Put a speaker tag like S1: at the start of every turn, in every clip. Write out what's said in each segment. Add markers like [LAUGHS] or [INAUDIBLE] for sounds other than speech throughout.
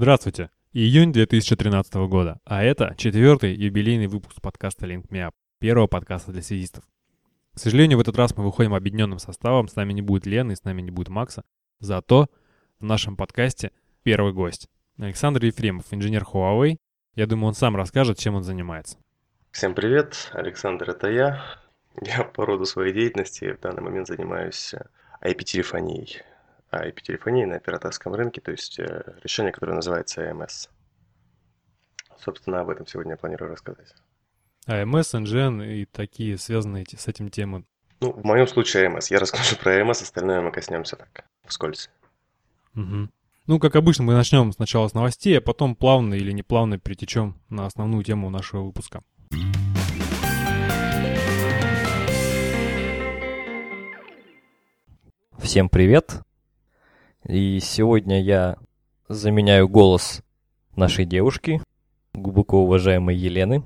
S1: Здравствуйте! Июнь 2013 года, а это четвертый юбилейный выпуск подкаста Link Me Up, первого подкаста для связистов. К сожалению, в этот раз мы выходим объединенным составом, с нами не будет Лены с нами не будет Макса. Зато в нашем подкасте первый гость. Александр Ефремов, инженер Huawei. Я думаю, он сам расскажет, чем он занимается.
S2: Всем привет, Александр, это я. Я по роду своей деятельности в данный момент занимаюсь IP-телефонией. IP-телефонией на операторском рынке, то есть э, решение, которое называется AMS. Собственно, об этом сегодня я планирую рассказать.
S1: AMS, NGN и такие связанные с этим темы.
S2: Ну, в моем случае AMS. Я расскажу про AMS, остальное мы коснемся так, вскользь.
S1: Угу. Ну, как обычно, мы начнем сначала с новостей, а потом плавно или неплавно перетечем на основную тему нашего выпуска.
S3: Всем привет! И сегодня я заменяю голос нашей девушки, глубоко уважаемой Елены.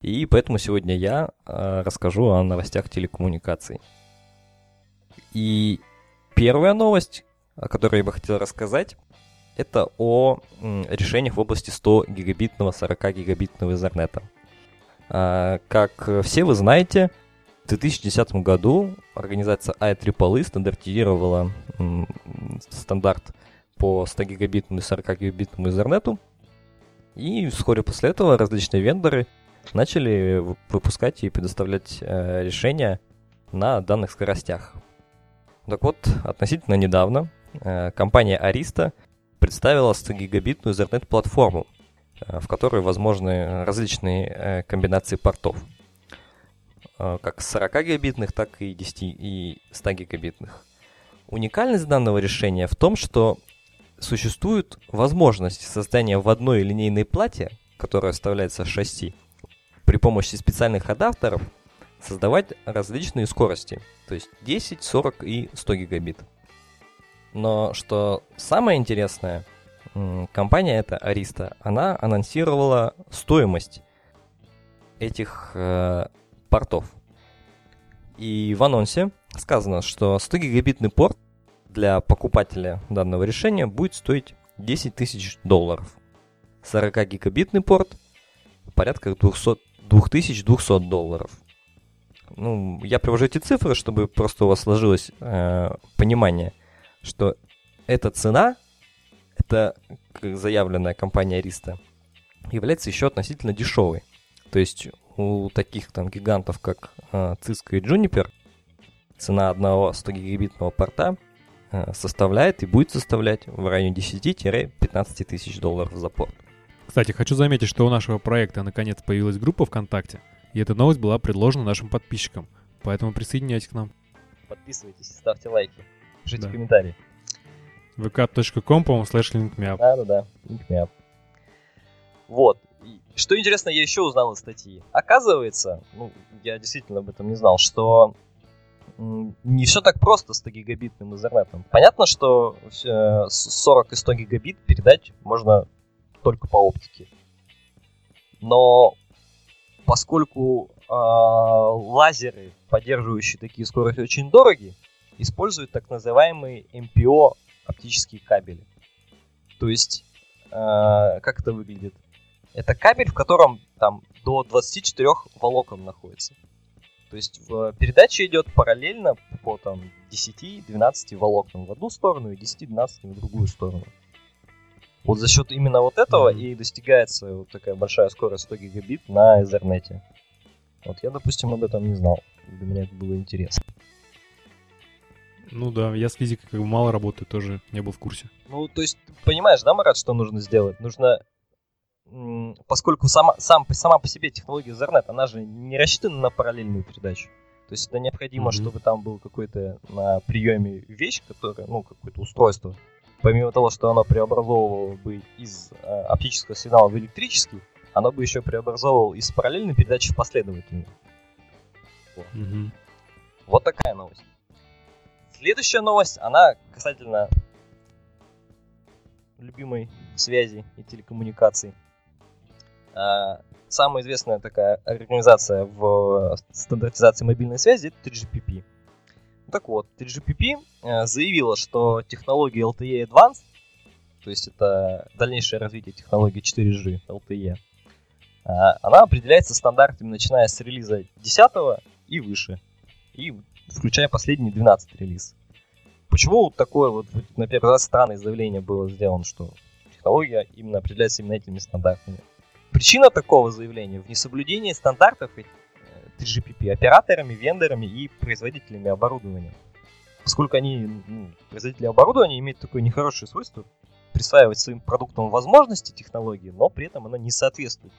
S3: И поэтому сегодня я э, расскажу о новостях телекоммуникаций. И первая новость, о которой я бы хотел рассказать, это о решениях в области 100 гигабитного, 40 гигабитного Ethernet. А, как все вы знаете, в 2010 году организация IEEE стандартизировала стандарт по 100 гигабитному и 40 гигабитному Ethernet. И вскоре после этого различные вендоры начали выпускать и предоставлять э, решения на данных скоростях. Так вот, относительно недавно э, компания Arista представила 100-гигабитную Ethernet-платформу, э, в которой возможны различные э, комбинации портов – как 40 гигабитных, так и 10 и 100 гигабитных. Уникальность данного решения в том, что существует возможность создания в одной линейной плате, которая вставляется в шасси, при помощи специальных адаптеров создавать различные скорости, то есть 10, 40 и 100 гигабит. Но что самое интересное, компания эта Arista, она анонсировала стоимость этих э, портов. И в анонсе сказано, что 100-гигабитный порт для покупателя данного решения будет стоить 10 тысяч долларов. 40-гигабитный порт порядка 200, 2200 долларов. Ну, я привожу эти цифры, чтобы просто у вас сложилось э, понимание, что эта цена, это заявленная компания Ариста, является еще относительно дешевой. То есть у таких там гигантов, как э, Cisco и Juniper, цена одного 100 гигабитного порта э, составляет и будет составлять в районе 10-15 тысяч долларов за порт.
S1: Кстати, хочу заметить, что у нашего проекта наконец появилась группа ВКонтакте, и эта новость была предложена нашим подписчикам, поэтому присоединяйтесь к нам.
S3: Подписывайтесь, ставьте лайки, пишите да. комментарии.
S1: vk.com, по-моему, слэш linkmeup.
S3: Да-да-да, linkmeup. Вот, что интересно, я еще узнал из статьи. Оказывается, ну, я действительно об этом не знал, что не все так просто с 100-гигабитным интернетом. Понятно, что 40 и 100 гигабит передать можно только по оптике. Но поскольку э, лазеры, поддерживающие такие скорости, очень дороги, используют так называемые MPO оптические кабели. То есть, э, как это выглядит? Это кабель, в котором там до 24 волокон находится. То есть в передаче идет параллельно по там 10-12 волокнам в одну сторону и 10-12 в другую сторону. Вот за счет именно вот этого mm-hmm. и достигается вот такая большая скорость 100 гигабит на Ethernet. Вот я, допустим, об этом не знал. Для меня это было интересно.
S1: Ну да, я с физикой как бы мало работаю, тоже не был в курсе.
S3: Ну, то есть, понимаешь, да, Марат, что нужно сделать? Нужно поскольку сама, сам, сама по себе технология Ethernet, она же не рассчитана на параллельную передачу. То есть это необходимо, mm-hmm. чтобы там был какой-то на приеме вещь, которая, ну, какое-то устройство. Помимо того, что оно преобразовывало бы из э, оптического сигнала в электрический, оно бы еще преобразовывало из параллельной передачи в последовательную. Вот. Mm-hmm. вот такая новость. Следующая новость, она касательно любимой связи и телекоммуникаций. А, самая известная такая организация в стандартизации мобильной связи это 3GPP. Так вот, 3GPP э, заявила, что технология LTE Advanced то есть это дальнейшее развитие технологии 4G, LTE, а, она определяется стандартами, начиная с релиза 10 и выше, и включая последний 12 релиз. Почему такое вот, на первый раз странное заявление было сделано, что технология именно определяется именно этими стандартами? Причина такого заявления в несоблюдении стандартов 3GPP операторами, вендорами и производителями оборудования. Поскольку они, ну, производители оборудования, имеют такое нехорошее свойство присваивать своим продуктам возможности технологии, но при этом она не соответствует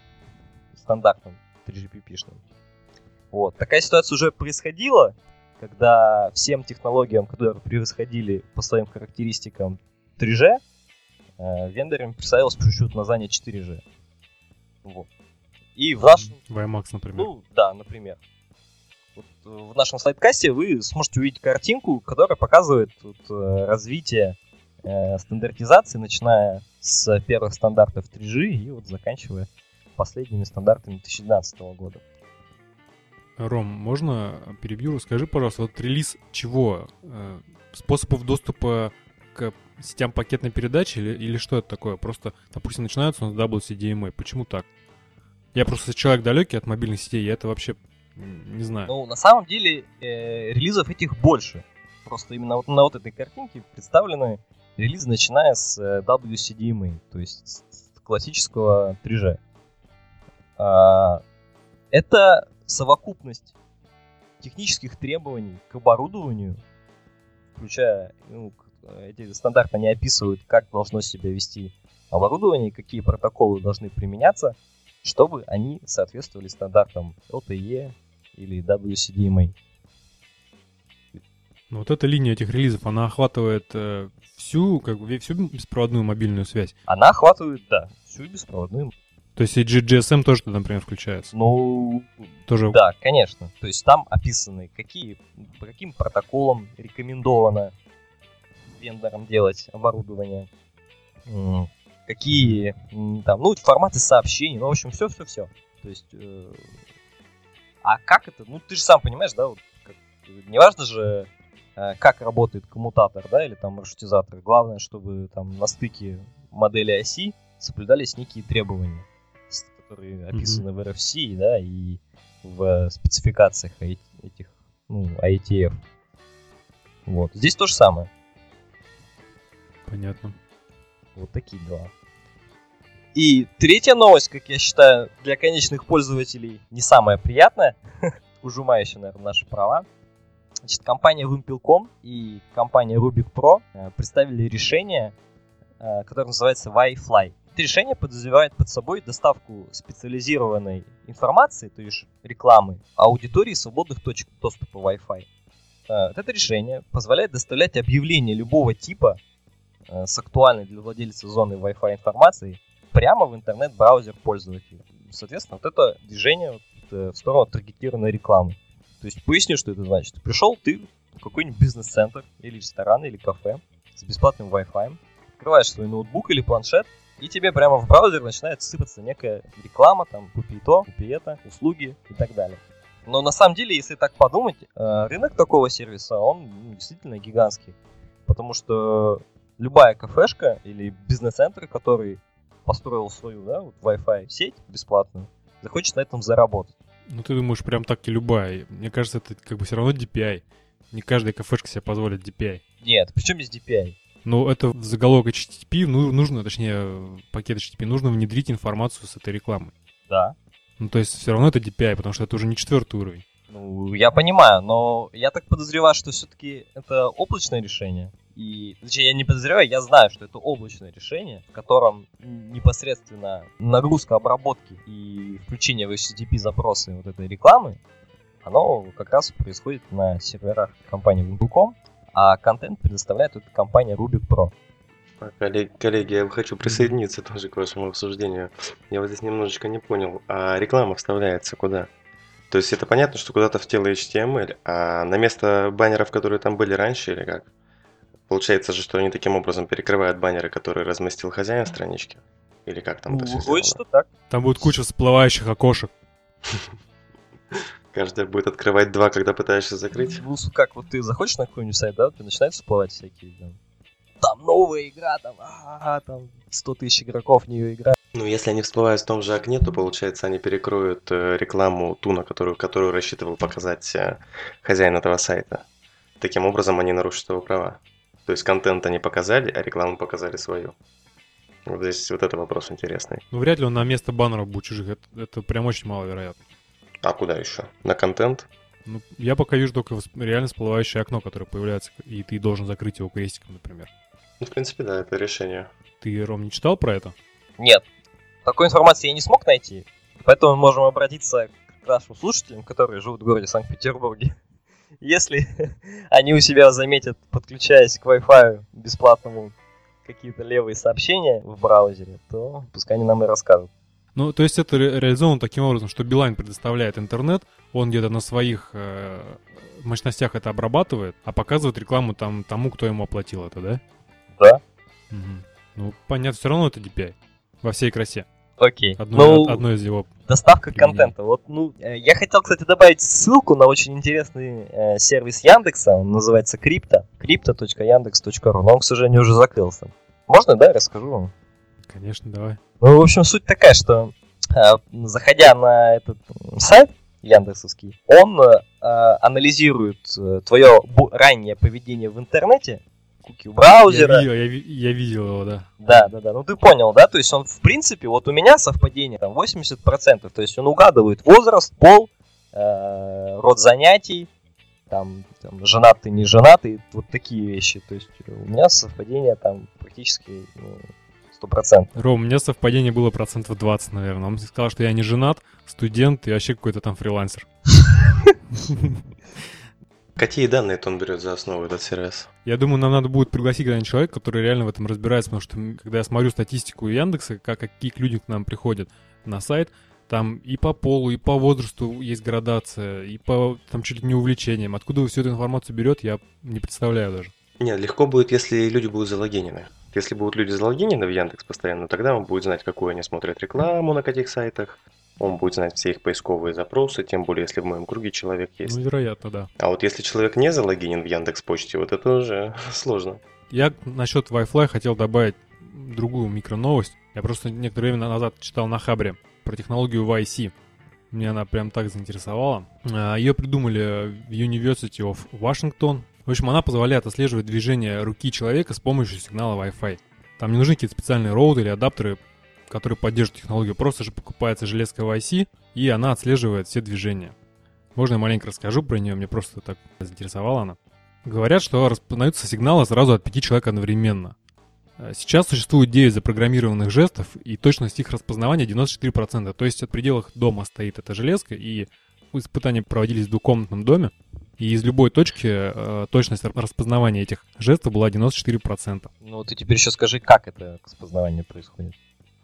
S3: стандартам 3GPP-шным. Вот. Такая ситуация уже происходила, когда всем технологиям, которые превосходили по своим характеристикам 3G, э, вендорам присваивалось чуть-чуть название 4G. Вот. И в нашем...
S1: WiMAX, например.
S3: Ну, да, например. Вот э, в нашем слайдкасте вы сможете увидеть картинку, которая показывает вот, э, развитие э, стандартизации, начиная с первых стандартов 3G и вот заканчивая последними стандартами 2012 года.
S1: Ром, можно перебью? Скажи, пожалуйста, вот релиз чего? Э, способов доступа к сетям пакетной передачи или, или что это такое? Просто, допустим, начинаются у WCDMA. Почему так? Я просто человек далекий от мобильных сетей, я это вообще не знаю.
S3: Ну, на самом деле, э, релизов этих больше. Просто именно вот на вот этой картинке представлены релизы, начиная с э, WCDMA, то есть с классического 3G. А, это совокупность технических требований к оборудованию, включая, ну, эти стандарты, они описывают, как должно себя вести оборудование, какие протоколы должны применяться – чтобы они соответствовали стандартам LTE или WCDMA.
S1: Ну, вот эта линия этих релизов, она охватывает э, всю, как бы, всю беспроводную мобильную связь?
S3: Она охватывает, да, всю беспроводную.
S1: То есть и GSM тоже например, включается?
S3: Ну,
S1: тоже...
S3: да, конечно. То есть там описаны, какие, по каким протоколам рекомендовано вендорам делать оборудование, какие там, ну, форматы сообщений, ну, в общем, все-все-все. То есть, э, а как это, ну, ты же сам понимаешь, да, вот, как, неважно же, э, как работает коммутатор, да, или там маршрутизатор. Главное, чтобы там на стыке модели оси соблюдались некие требования, которые описаны mm-hmm. в RFC, да, и в спецификациях этих, ну, IETF. Вот. Здесь то же самое.
S1: Понятно.
S3: Вот такие дела. И третья новость, как я считаю, для конечных пользователей не самая приятная, [LAUGHS] ужимающая, наверное, наши права. Значит, компания Wimpel.com и компания Rubik Pro э, представили решение, э, которое называется Wi-Fi. Это решение подразумевает под собой доставку специализированной информации, то есть рекламы, аудитории свободных точек доступа Wi-Fi. Э, это решение позволяет доставлять объявления любого типа с актуальной для владельца зоны Wi-Fi информацией прямо в интернет-браузер пользователя. Соответственно, вот это движение э, в сторону таргетированной рекламы. То есть поясню, что это значит. Пришел ты в какой-нибудь бизнес-центр или ресторан или кафе с бесплатным Wi-Fi, открываешь свой ноутбук или планшет, и тебе прямо в браузер начинает сыпаться некая реклама, там, купи то, купи это, услуги и так далее. Но на самом деле, если так подумать, э, рынок такого сервиса, он ну, действительно гигантский. Потому что любая кафешка или бизнес-центр, который построил свою да, вот Wi-Fi сеть бесплатную, захочет на этом заработать.
S1: Ну ты думаешь, прям так и любая. Мне кажется, это как бы все равно DPI. Не каждая кафешка себе позволит DPI.
S3: Нет, причем здесь DPI?
S1: Ну, это в заголовок HTTP, ну, нужно, точнее, пакет HTTP, нужно внедрить информацию с этой рекламой.
S3: Да.
S1: Ну, то есть все равно это DPI, потому что это уже не четвертый уровень.
S3: Ну, я понимаю, но я так подозреваю, что все-таки это облачное решение. И, точнее, я не подозреваю, я знаю, что это облачное решение, в котором непосредственно нагрузка обработки и включение в HTTP запросы вот этой рекламы, оно как раз происходит на серверах компании Wimblecom, а контент предоставляет эта компания Rubik Pro.
S2: Коллеги, коллеги, я хочу присоединиться тоже к вашему обсуждению. Я вот здесь немножечко не понял. А реклама вставляется куда? То есть это понятно, что куда-то в тело HTML, а на место баннеров, которые там были раньше, или как? Получается же, что они таким образом перекрывают баннеры, которые разместил хозяин странички? Или как там это все
S3: Выходит, что так.
S1: Там будет куча всплывающих окошек.
S2: Каждая будет открывать два, когда пытаешься закрыть.
S3: Ну, как вот ты заходишь на какой-нибудь сайт, да, ты начинают всплывать всякие там, там новая игра, там, а, там 100 тысяч игроков в нее играют.
S2: Ну, если они всплывают в том же окне, то, получается, они перекроют э, рекламу ту, на которую, которую рассчитывал показать э, хозяин этого сайта. Таким образом, они нарушат его права. То есть контент они показали, а рекламу показали свою. Вот здесь вот это вопрос интересный.
S1: Ну, вряд ли он на место баннеров будет чужих. Это, это прям очень маловероятно.
S2: А куда еще? На контент?
S1: Ну, я пока вижу только реально всплывающее окно, которое появляется, и ты должен закрыть его крестиком, например.
S2: Ну, в принципе, да, это решение.
S1: Ты, Ром, не читал про это?
S3: Нет, такой информации я не смог найти, поэтому мы можем обратиться к нашим слушателям, которые живут в городе Санкт-Петербурге. Если [LAUGHS] они у себя заметят, подключаясь к Wi-Fi бесплатному, какие-то левые сообщения в браузере, то пускай они нам и расскажут.
S1: Ну, то есть это ре- реализовано таким образом, что Билайн предоставляет интернет, он где-то на своих э, мощностях это обрабатывает, а показывает рекламу там тому, кто ему оплатил это, да?
S3: Да?
S1: Мгм. Ну, понятно, все равно это DPI. Во всей красе.
S3: Окей.
S1: Одно,
S3: ну,
S1: одно из его...
S3: доставка
S1: применений.
S3: контента. Вот, ну, э, я хотел, кстати, добавить ссылку на очень интересный э, сервис Яндекса. Он называется Crypto. crypto.yandex.ru. Но он, к сожалению, уже закрылся. Можно, да, расскажу вам?
S1: Конечно, давай.
S3: Ну, в общем, суть такая, что э, заходя на этот сайт яндексовский, он э, анализирует э, твое раннее поведение в интернете, куки браузера.
S1: Я, видел, я, я видел его, да.
S3: Да, да, да. Ну ты понял, да? То есть он, в принципе, вот у меня совпадение там 80%. То есть он угадывает возраст, пол, э, род занятий, там, там женатый, не женатый, вот такие вещи. То есть у меня совпадение там практически ну, 100%.
S1: Ром, у меня совпадение было процентов 20, наверное. Он мне сказал, что я не женат, студент и вообще какой-то там фрилансер. [LAUGHS]
S2: Какие данные он берет за основу этот сервис?
S1: Я думаю, нам надо будет пригласить когда-нибудь человека, который реально в этом разбирается, потому что когда я смотрю статистику Яндекса, как, какие люди к нам приходят на сайт, там и по полу, и по возрасту есть градация, и по там чуть ли не увлечениям. Откуда вы всю эту информацию берет, я не представляю даже.
S2: Нет, легко будет, если люди будут залогинены. Если будут люди залогинены в Яндекс постоянно, тогда он будет знать, какую они смотрят рекламу, на каких сайтах. Он будет знать все их поисковые запросы, тем более, если в моем круге человек есть.
S1: Ну, вероятно, да.
S2: А вот если человек не залогинен в Яндекс Почте, вот это уже [LAUGHS] сложно.
S1: Я насчет Wi-Fi хотел добавить другую микроновость. Я просто некоторое время назад читал на Хабре про технологию YC. Меня она прям так заинтересовала. А, Ее придумали в University of Washington. В общем, она позволяет отслеживать движение руки человека с помощью сигнала Wi-Fi. Там не нужны какие-то специальные роуты или адаптеры, которые поддерживают технологию. Просто же покупается железка YC, и она отслеживает все движения. Можно я маленько расскажу про нее, мне просто так заинтересовала она. Говорят, что распознаются сигналы сразу от пяти человек одновременно. Э, Сейчас существует 9 запрограммированных жестов, и точность их распознавания 94%. То есть от пределах дома стоит эта железка, и испытания проводились в двухкомнатном доме, и из любой точки э, точность распознавания этих жестов была 94%.
S3: Ну ты теперь еще скажи, как это распознавание происходит.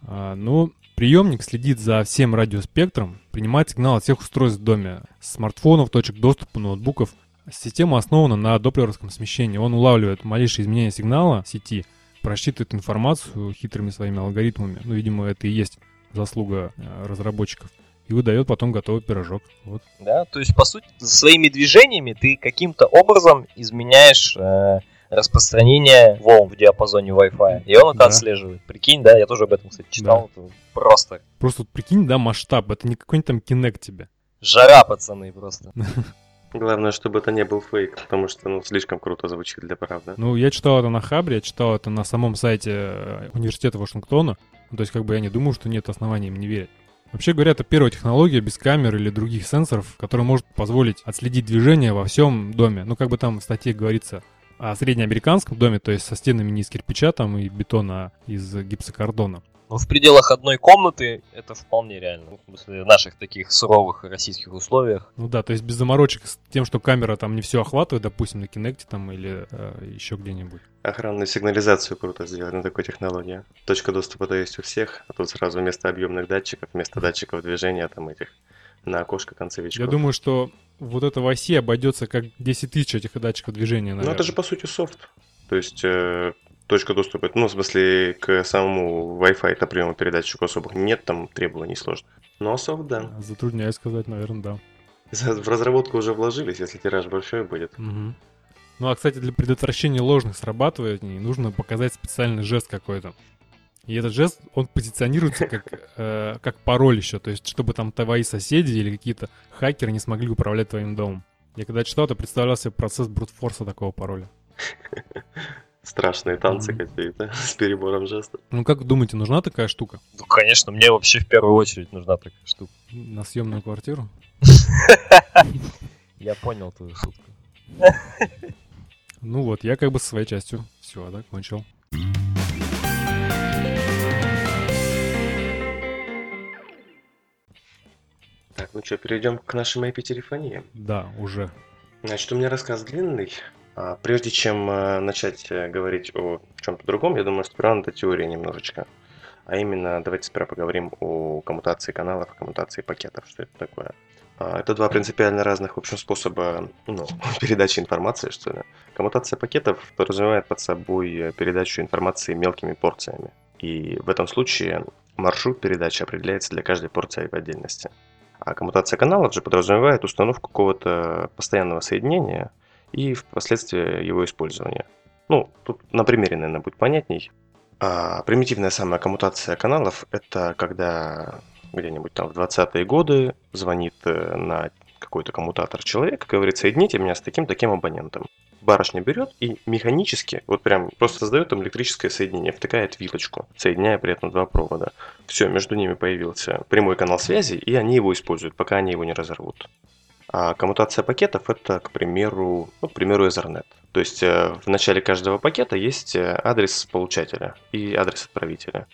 S1: А, ну, приемник следит за всем радиоспектром, принимает сигнал от всех устройств в доме, смартфонов, точек доступа, ноутбуков. Система основана на доплеровском смещении. Он улавливает малейшие изменения сигнала сети, просчитывает информацию хитрыми своими алгоритмами. Ну, видимо, это и есть заслуга э, разработчиков. И выдает потом готовый пирожок. Вот.
S3: Да, то есть, по сути, своими движениями ты каким-то образом изменяешь э, распространение волн в диапазоне Wi-Fi. И он это
S1: Да.
S3: отслеживает. Прикинь, да, я тоже об этом, кстати, читал. Это просто
S1: Просто вот прикинь, да, масштаб. Это не какой-нибудь там кинек тебе.
S3: жара, пацаны, просто. [LAUGHS]
S2: Главное, чтобы это не был фейк, потому что ну, слишком круто звучит для правды.
S1: Ну, я читал это на Хабре, я читал это на самом сайте э, университета Вашингтона. Ну, то есть, как бы я не думаю, что нет оснований им не верить. Вообще говоря, это первая технология без камер или других сенсоров, которая может позволить отследить движение во всем доме. Ну, как бы там в статье говорится о среднеамериканском доме, то есть со стенами не из кирпича там и бетона, а из гипсокартона.
S3: Ну, в пределах одной комнаты это вполне реально. В смысле, в наших таких суровых российских условиях.
S1: Ну да, то есть без заморочек с тем, что камера там не все охватывает, допустим, на Кинекте там или э, еще где-нибудь.
S2: Охранную сигнализацию круто сделать на такой технологии. Точка доступа-то есть у всех, а тут сразу вместо объемных датчиков, вместо датчиков движения там этих на окошко концевичков.
S1: Я думаю, что вот это в оси обойдется как 10 тысяч этих датчиков движения,
S2: Ну
S1: наверное.
S2: это же по сути софт. То есть э, точка доступа, ну в смысле к самому Wi-Fi это приему передатчику особых нет там требований сложных. Но софт, да.
S1: Затрудняюсь сказать, наверное, да.
S2: В разработку уже вложились, если тираж большой будет.
S1: Мгм. Ну, а, кстати, для предотвращения ложных срабатываний нужно показать специальный жест какой-то. И этот жест, он позиционируется как, э, как пароль еще, то есть чтобы там твои соседи или какие-то хакеры не смогли управлять твоим домом. Я когда читал, то представлял себе процесс брутфорса такого пароля.
S2: Страшные танцы какие-то [LAUGHS] с перебором жестов.
S1: Ну как думаете, нужна такая штука?
S3: Ну, конечно, мне вообще в первую очередь нужна такая штука.
S1: На съемную квартиру? [LAUGHS]
S3: Я понял твою шутку.
S1: Ну вот, я как бы со своей частью все, да, кончил.
S2: Так, ну что, перейдем к нашей IP-телефонии.
S1: Да, уже.
S2: Значит, у меня рассказ длинный. А, прежде чем а, начать а, говорить о чем-то другом, я думаю, сперва надо теории немножечко. А именно, давайте сперва поговорим о коммутации каналов, коммутации пакетов, что это такое. А, это два принципиально разных, в общем, способа ну, [LAUGHS] передачи информации, что ли. Коммутация пакетов подразумевает под собой передачу информации мелкими порциями. И в этом случае маршрут передачи определяется для каждой порции в отдельности. А коммутация каналов же подразумевает установку какого-то постоянного соединения и впоследствии его использования. Ну, тут на примере, наверное, будет понятней. А примитивная самая коммутация каналов – это когда где-нибудь там в 20-е годы звонит э, на какой-то коммутатор человек, говорит, соедините меня с таким-таким абонентом. Барышня берет и механически, вот прям просто создает там электрическое соединение, втыкает вилочку, соединяя при этом два провода. Все, между ними появился прямой канал связи, и они его используют, пока они его не разорвут. А коммутация пакетов это, к примеру, ну, к примеру, Ethernet. То есть э, в начале каждого пакета есть э, адрес получателя и адрес отправителя.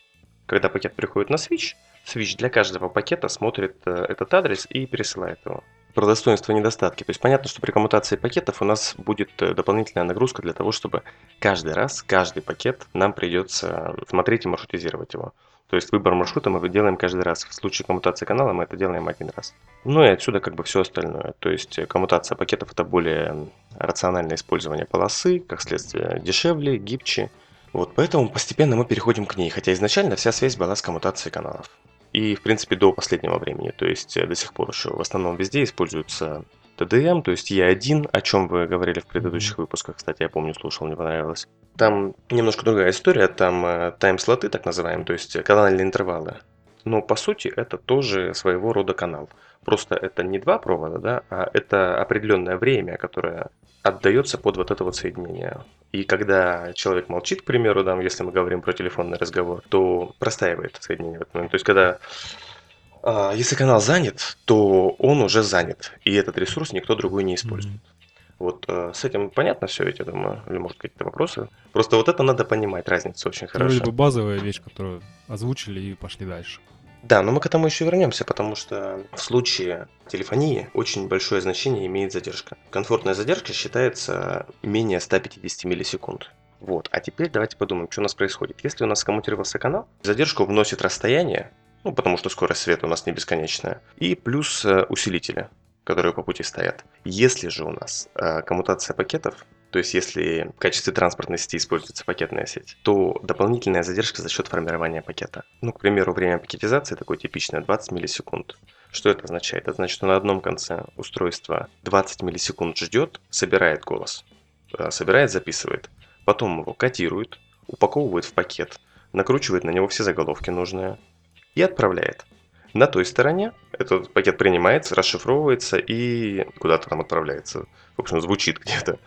S2: Когда пакет приходит на switch, switch для каждого пакета смотрит э, этот адрес и пересылает его. Про достоинства и недостатки. То есть понятно, что при коммутации пакетов у нас будет дополнительная нагрузка для того, чтобы каждый раз, каждый пакет нам придется смотреть и маршрутизировать его. То есть выбор маршрута мы делаем каждый раз. В случае коммутации канала мы это делаем один раз. Ну и отсюда как бы все остальное. То есть коммутация пакетов это более рациональное использование полосы, как следствие дешевле, гибче. Вот поэтому постепенно мы переходим к ней, хотя изначально вся связь была с коммутацией каналов. И в принципе до последнего времени, то есть до сих пор еще в основном везде используется TDM, то есть E1, о чем вы говорили в предыдущих выпусках, кстати, я помню, слушал, мне понравилось. Там немножко другая история, там э, тайм-слоты, так называемые, то есть канальные интервалы. Но по сути это тоже своего рода канал. Просто это не два провода, да, а это определенное время, которое отдается под вот это вот соединение. И когда человек молчит, к примеру, да, если мы говорим про телефонный разговор, то простаивает соединение в этот момент. То есть когда а, если канал занят, то он уже занят, и этот ресурс никто другой не использует. Mm-hmm. Вот э, с этим понятно все ведь, я думаю, или может какие-то вопросы. Просто вот это надо понимать, разница очень хорошо.
S1: Вроде бы базовая вещь, которую озвучили и пошли дальше.
S2: Да, но мы к этому еще вернемся, потому что в случае телефонии очень большое значение имеет задержка. Комфортная задержка считается менее 150 миллисекунд. Вот, а теперь давайте подумаем, что у нас происходит. Если у нас коммутировался канал, задержку вносит расстояние, ну, потому что скорость света у нас не бесконечная, и плюс э, усилители, которые по пути стоят. Если же у нас э, коммутация пакетов, то есть если в качестве транспортной сети используется пакетная сеть, то дополнительная задержка за счет формирования пакета. Ну, к примеру, время пакетизации такое типичное 20 миллисекунд. Что это означает? Это значит, что на одном конце устройства 20 миллисекунд ждет, собирает голос, э, собирает, записывает, потом его кодирует, упаковывает в пакет, накручивает на него все заголовки нужные, и отправляет. На той стороне этот пакет принимается, расшифровывается и куда-то там отправляется. В общем, звучит где-то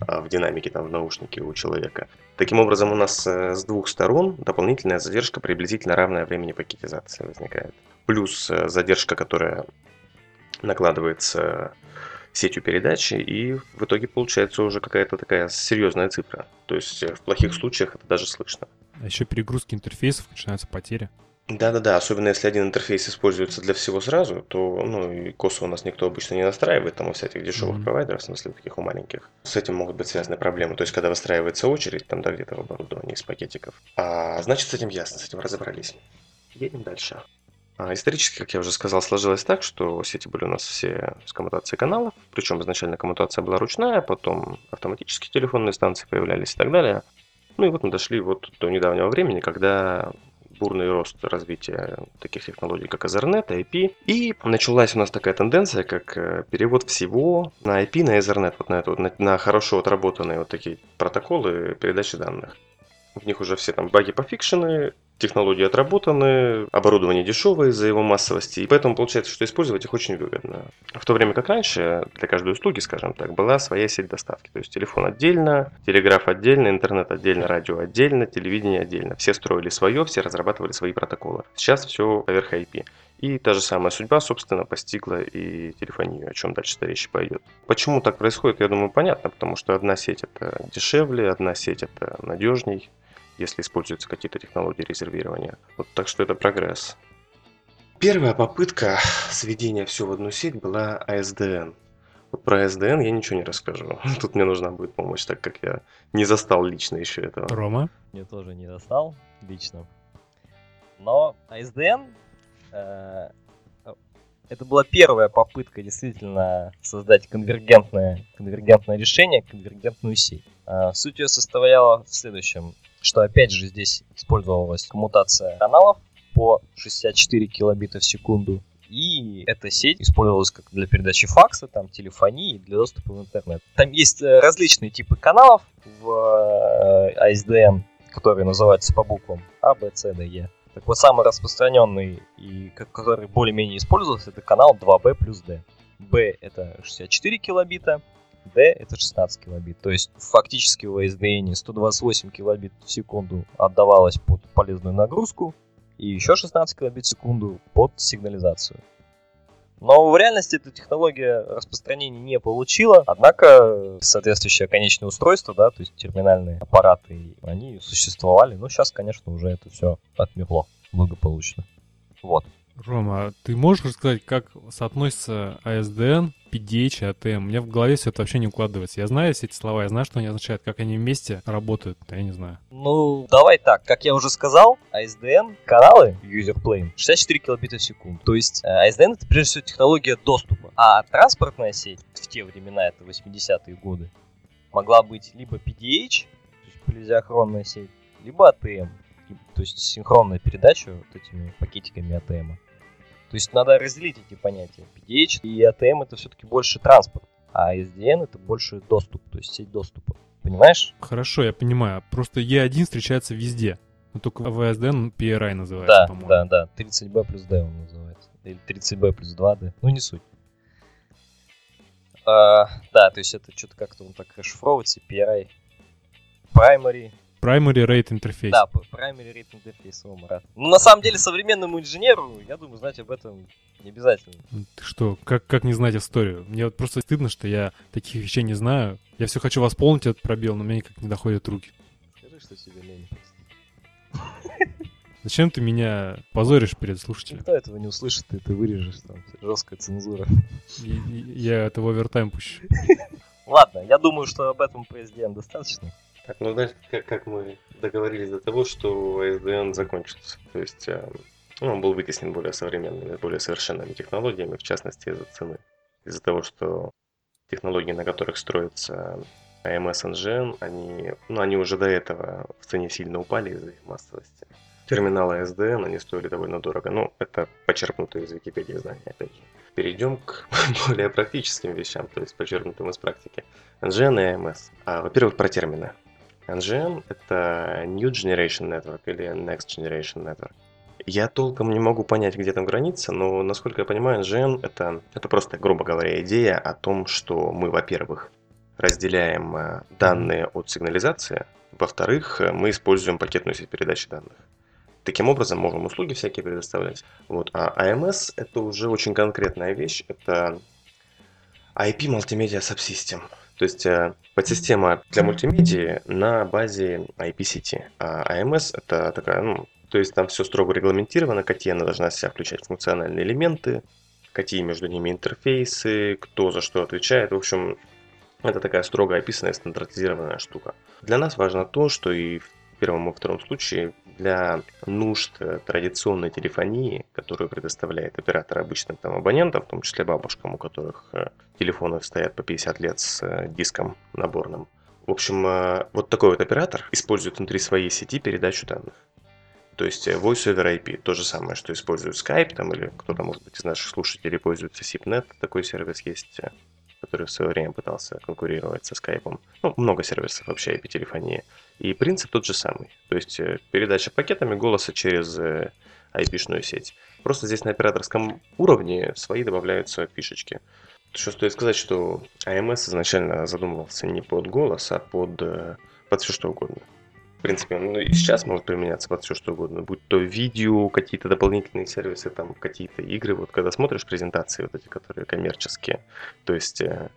S2: а, в динамике, там, в наушнике у человека. Таким образом, у нас э, с двух сторон дополнительная задержка приблизительно равная времени пакетизации возникает. Плюс э, задержка, которая накладывается сетью передачи, и в итоге получается уже какая-то такая серьезная цифра. То есть э, в плохих случаях это даже слышно.
S1: А еще перегрузки интерфейсов, начинаются потери.
S2: Да-да-да, особенно если один интерфейс используется для всего сразу, то, ну, и косу у нас никто обычно не настраивает, там у всяких дешевых mm-hmm. провайдеров, в смысле таких у маленьких. С этим могут быть связаны проблемы, то есть когда выстраивается очередь, там, да, где-то в оборудовании из пакетиков. А, значит, с этим ясно, с этим разобрались. Едем дальше. А, исторически, как я уже сказал, сложилось так, что сети были у нас все с коммутацией каналов, причем изначально коммутация была ручная, потом автоматические телефонные станции появлялись и так далее. Ну и вот мы дошли вот до недавнего времени, когда бурный рост развития таких технологий, как Ethernet, IP. И началась у нас такая тенденция, как э, перевод всего на IP, на Ethernet, вот на, это, на, на хорошо отработанные вот такие протоколы передачи данных. В них уже все там баги пофикшены, технологии отработаны, оборудование дешевое из-за его массовости, и поэтому получается, что использовать их очень выгодно. В то время как раньше для каждой услуги, скажем так, была своя сеть доставки. То есть телефон отдельно, телеграф отдельно, интернет отдельно, радио отдельно, телевидение отдельно. Все строили свое, все разрабатывали свои протоколы. Сейчас все поверх IP. И та же самая судьба, собственно, постигла и телефонию, о чем дальше речь пойдет. Почему так происходит, я думаю, понятно, потому что одна сеть это дешевле, одна сеть это надежней, если используются какие-то технологии резервирования. Вот так что это прогресс. Первая попытка сведения все в одну сеть была ASDN. Вот про ASDN я ничего не расскажу. [LAUGHS] Тут мне нужна будет помощь, так как я не застал лично еще этого.
S1: Рома?
S3: Я тоже не застал лично. Но ASDN э, это была первая попытка действительно создать конвергентное, конвергентное решение, конвергентную сеть. Э, суть ее состояла в следующем что опять же здесь использовалась коммутация каналов по 64 килобита в секунду. И эта сеть использовалась как для передачи факса, там, телефонии для доступа в интернет. Там есть э, различные типы каналов в ASDN, э, которые называются по буквам А, Б, С, Д, Е. Так вот, самый распространенный и который более-менее использовался, это канал 2B плюс D. B это 64 килобита, D это 16 килобит. То есть фактически в ASDN 128 килобит в секунду отдавалось под полезную нагрузку и еще 16 килобит в секунду под сигнализацию. Но в реальности эта технология распространения не получила, однако соответствующее конечное устройство, да, то есть терминальные аппараты, они существовали, но сейчас, конечно, уже это все отмерло благополучно. Вот.
S1: Рома, а ты можешь рассказать, как соотносится ASDN, PDH и ATM? У меня в голове все это вообще не укладывается. Я знаю все эти слова, я знаю, что они означают, как они вместе работают, я не знаю.
S3: Ну, давай так, как я уже сказал, ASDN, каналы user plane 64 килобита в секунду. То есть ASDN это прежде всего технология доступа. А транспортная сеть в те времена, это 80-е годы, могла быть либо PDH, то есть полизиохронная сеть, либо ATM, то есть синхронная передача вот этими пакетиками ATM. То есть надо разделить эти понятия. PDH и ATM это все-таки больше транспорт, а SDN это больше доступ, то есть сеть доступа. Понимаешь?
S1: Хорошо, я понимаю. Просто E1 встречается везде. Но только в ASDN PRI называется,
S3: да,
S1: по-моему.
S3: Да, да, 30B плюс D он называется. Или 30B плюс 2D. Ну, не суть. А, да, то есть это что-то как-то он так расшифровывается. PRI Primary
S1: Primary Rate Interface.
S3: Да, Primary Rate Interface, о, Марат. Ну, на самом деле, современному инженеру, я думаю, знать об этом не обязательно.
S1: Ты что, как, как не знать историю? Мне вот просто стыдно, что я таких вещей не знаю. Я все хочу восполнить этот пробел, но мне никак не доходят руки.
S3: Скажи, что тебе лень [LAUGHS]
S1: Зачем ты меня позоришь перед слушателем?
S3: Никто этого не услышит, ты это вырежешь, там, жесткая цензура.
S1: Я это в овертайм пущу. [LAUGHS]
S3: Ладно, я думаю, что об этом президент достаточно.
S2: Так, ну знаешь, как, как мы договорились до того, что ASDN закончился. То есть э, ну, он был вытеснен более современными, более совершенными технологиями, в частности из-за цены. Из-за того, что технологии, на которых строится AMS NGN, они, ну, они уже до этого в цене сильно упали из-за их массовости. Терминалы SDN, они стоили довольно дорого. Ну, это почерпнуто из Википедии знания, опять же. Перейдем к [LAUGHS] более практическим вещам, то есть почерпнутым из практики. NGN и AMS. А, во-первых, про термины. NGN — это New Generation Network или Next Generation Network. Я толком не могу понять, где там граница, но, насколько я понимаю, NGN это, это просто, грубо говоря, идея о том, что мы, во-первых, разделяем э, данные от сигнализации, во-вторых, э, мы используем пакетную сеть передачи данных. Таким образом, можем услуги всякие предоставлять. Вот. А AMS это уже очень конкретная вещь. Это IP Multimedia Subsystem. То есть э, подсистема для мультимедии на базе IP-сети. А AMS это такая, ну, то есть там все строго регламентировано, какие она должна себя включать функциональные элементы, какие между ними интерфейсы, кто за что отвечает. В общем, это такая строго описанная стандартизированная штука. Для нас важно то, что и в первом и втором случае для нужд э, традиционной телефонии, которую предоставляет оператор обычным там абонентам, в том числе бабушкам, у которых э, телефоны стоят по 50 лет с э, диском наборным. В общем, вот такой вот оператор использует внутри своей сети передачу данных. То есть Voice over IP, то же самое, что использует Skype, там, или кто-то, может быть, из наших слушателей пользуется SIP.NET, такой сервис есть, который в свое время пытался конкурировать со Skype. Ну, много сервисов вообще IP-телефонии. И принцип тот же самый. То есть э, передача пакетами голоса через IP-шную сеть. Просто здесь на операторском уровне свои добавляются фишечки. Что стоит сказать, что AMS изначально задумывался не под голос, а под, под все что угодно. В принципе, ну, и сейчас может применяться под все что угодно, будь то видео, какие-то дополнительные сервисы, там какие-то игры. Вот когда смотришь презентации вот эти, которые коммерческие, то есть э,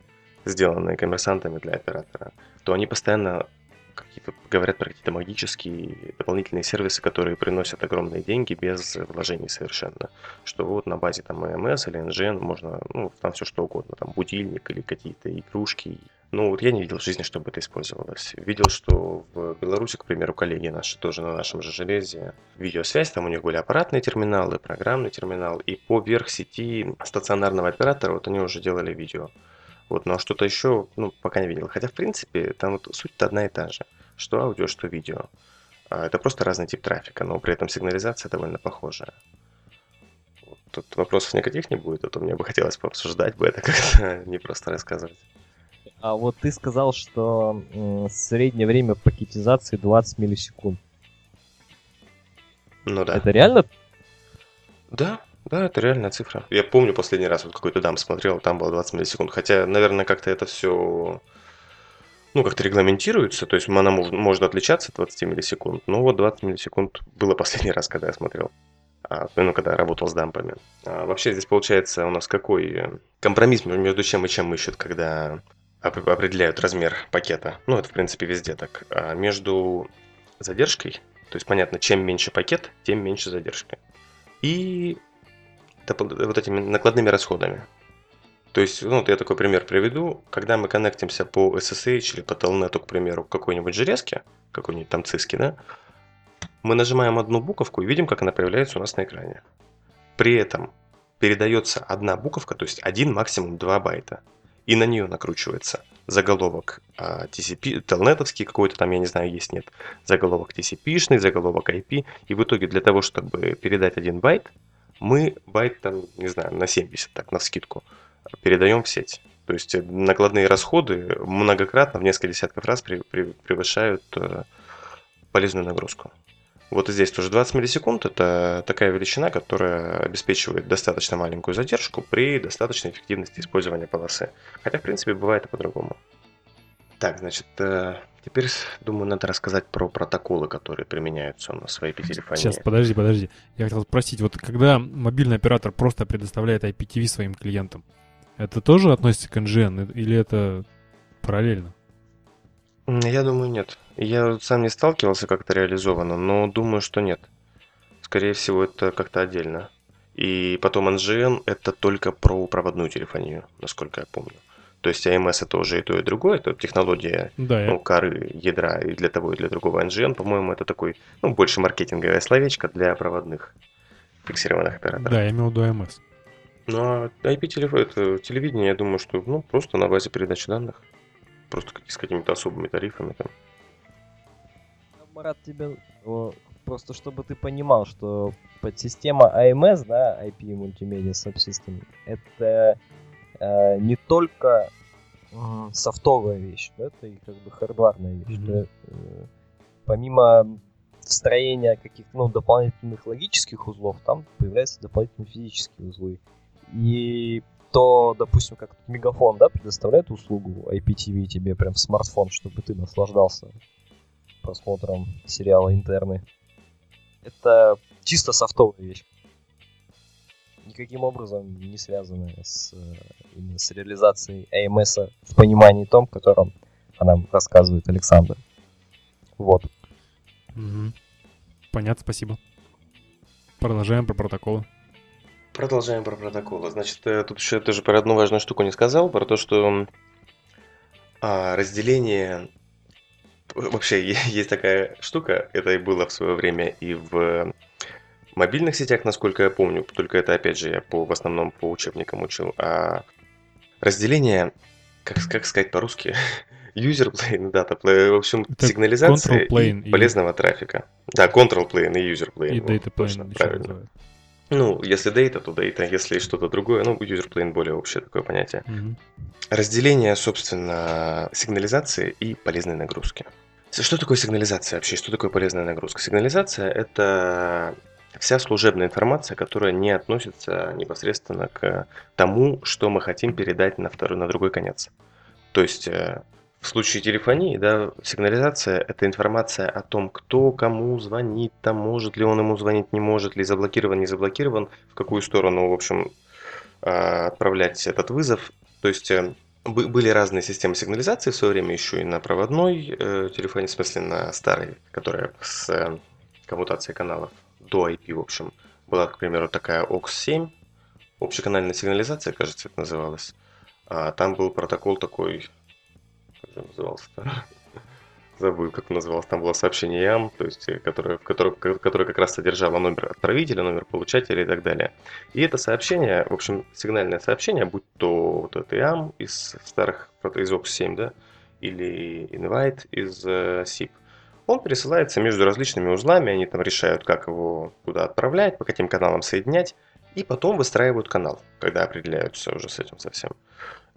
S2: сделанные коммерсантами для оператора, то они постоянно какие-то говорят про какие-то магические дополнительные сервисы, которые приносят огромные деньги без вложений совершенно. Что вот на базе там EMS или NGN можно, ну, там все что угодно, там будильник или какие-то игрушки. Ну, вот я не видел в жизни, чтобы это использовалось. Видел, что в Беларуси, к примеру, коллеги наши тоже на нашем же железе, видеосвязь, там у них были аппаратные терминалы, программный терминал, и по верх сети стационарного оператора вот они уже делали видео. Вот, но что-то еще, ну, пока не видел. Хотя, в принципе, там вот суть-то одна и та же. Что аудио, что видео. А, это просто разный тип трафика, но при этом сигнализация довольно похожая. Тут вопросов никаких не будет, а то мне бы хотелось пообсуждать бы это как-то, [LAUGHS] не просто рассказывать.
S3: А вот ты сказал, что среднее время пакетизации 20 миллисекунд.
S2: Ну да.
S3: Это реально?
S2: Да, да, это реальная цифра. Я помню последний раз вот какой-то дам смотрел, там было 20 миллисекунд. Хотя, наверное, как-то это все ну, как-то регламентируется, то есть она может, отличаться от 20 миллисекунд. Но вот 20 миллисекунд было последний раз, когда я смотрел. А, ну, когда работал с дампами. А, вообще здесь получается у нас какой э, компромисс между чем и чем ищут, когда определяют размер пакета. Ну, это, в принципе, везде так. А между задержкой, то есть, понятно, чем меньше пакет, тем меньше задержки. И вот этими накладными расходами. То есть, ну, вот я такой пример приведу. Когда мы коннектимся по SSH или по Telnet, к примеру, к какой-нибудь железке, какой-нибудь там циски, да, мы нажимаем одну буковку и видим, как она появляется у нас на экране. При этом передается одна буковка, то есть один максимум 2 байта. И на нее накручивается заголовок а, TCP, телнетовский какой-то там, я не знаю, есть нет, заголовок TCP-шный, заголовок IP. И в итоге для того, чтобы передать один байт, мы байт там, не знаю, на 70, так, на скидку, передаем в сеть. То есть э, накладные расходы многократно, в несколько десятков раз превышают э, полезную нагрузку. Вот и здесь тоже 20 миллисекунд – это такая величина, которая обеспечивает достаточно маленькую задержку при достаточной эффективности использования полосы. Хотя, в принципе, бывает и по-другому. Так, значит, э, теперь, думаю, надо рассказать про протоколы, которые применяются на своей IP-телефонии.
S1: Сейчас, подожди, подожди. Я хотел спросить, вот когда мобильный оператор просто предоставляет IPTV своим клиентам, это тоже относится к NGN или это параллельно?
S2: Я думаю, нет. Я сам не сталкивался как-то реализованно, но думаю, что нет. Скорее всего, это как-то отдельно. И потом NGN это только про проводную телефонию, насколько я помню. То есть AMS это уже и то, и другое, это технология
S1: да,
S2: ну, коры ядра и для того, и для другого NGN, по-моему, это такой, ну, больше маркетинговое словечко для проводных фиксированных операторов.
S1: Да, я имел в виду AMS.
S2: Ну, а IP-телефон, это телевидение, я думаю, что, ну, просто на базе передачи данных. Просто с какими-то особыми тарифами там.
S3: Марат, тебе просто чтобы ты понимал, что подсистема AMS, да, IP Multimedia Subsystem, это э, не только э, софтовая вещь, да, это и как бы хардварная вещь. Mm-hmm. Да, э, помимо встроения каких-то ну, дополнительных логических узлов, там появляются дополнительные физические узлы. И то, допустим, как Мегафон, да, предоставляет услугу IPTV тебе прям в смартфон, чтобы ты наслаждался просмотром сериала «Интерны». Это чисто софтовая вещь никаким образом не связанная с, э, именно с реализацией AMS в понимании том, в котором она рассказывает Александр. Вот.
S1: Угу. Понятно, спасибо. Продолжаем про протоколы.
S2: Продолжаем про протоколы. Значит, э, тут еще тоже про одну важную штуку не сказал, про то, что а, разделение... Вообще, [LAUGHS] есть такая штука, это и было в свое время и в мобильных сетях, насколько я помню, только это, опять же, я по, в основном по учебникам учил, а разделение, как, как сказать по-русски, [LAUGHS] User plane, data plane, в общем,
S1: Это
S2: сигнализация и полезного трафика. Да, control plane и user plane.
S1: И
S2: вот,
S1: data
S2: точно,
S1: plane еще
S2: правильно.
S1: называют.
S2: Ну, если data, то data, если что-то другое, ну, user plane более общее такое понятие.
S1: Мгм.
S2: Разделение, собственно, сигнализации и полезной нагрузки. Что такое сигнализация вообще? Что такое полезная нагрузка? Сигнализация – это вся служебная информация, которая не относится непосредственно к тому, что мы хотим передать на, второй, на другой конец. То есть э, в случае телефонии, да, сигнализация – это информация о том, кто кому звонит, там, может ли он ему звонить, не может ли, заблокирован, не заблокирован, в какую сторону, в общем, а, отправлять этот вызов. То есть э, бы- были разные системы сигнализации в свое время, еще и на проводной э, телефоне, в смысле на старой, которая с э, коммутацией каналов до IP, в общем. Была, к примеру, такая OX7, общеканальная сигнализация, кажется, это называлось. А там был протокол такой, же назывался-то? [LAUGHS] Забыл, как он назывался. Там было сообщение YAM, то есть, э, которое, в котором- ко- которое как раз содержало номер отправителя, номер получателя и так далее. И это сообщение, в общем, сигнальное сообщение, будь то вот это YAM из старых, из OX7, да, или invite из э, SIP, он пересылается между различными узлами, они там решают, как его куда отправлять, по каким каналам соединять, и потом выстраивают канал, когда определяются уже с этим совсем.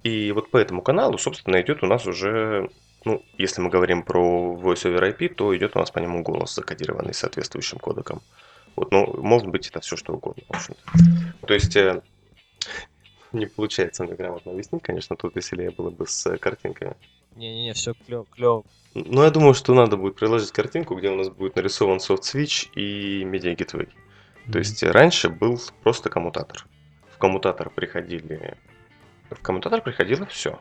S2: И вот по этому каналу, собственно, идет у нас уже, ну, если мы говорим про Voice over IP, то идет у нас по нему голос, закодированный соответствующим кодеком. Вот, ну, может быть, это все что угодно, в общем-то. То есть, э, не получается мне грамотно объяснить, конечно, тут веселее было бы с э, картинками.
S3: Не-не-не, все клево, клево.
S2: Но я думаю, что надо будет приложить картинку, где у нас будет нарисован soft switch и media gateway. То есть э, раньше был просто коммутатор. В коммутатор приходили... В коммутатор приходило все.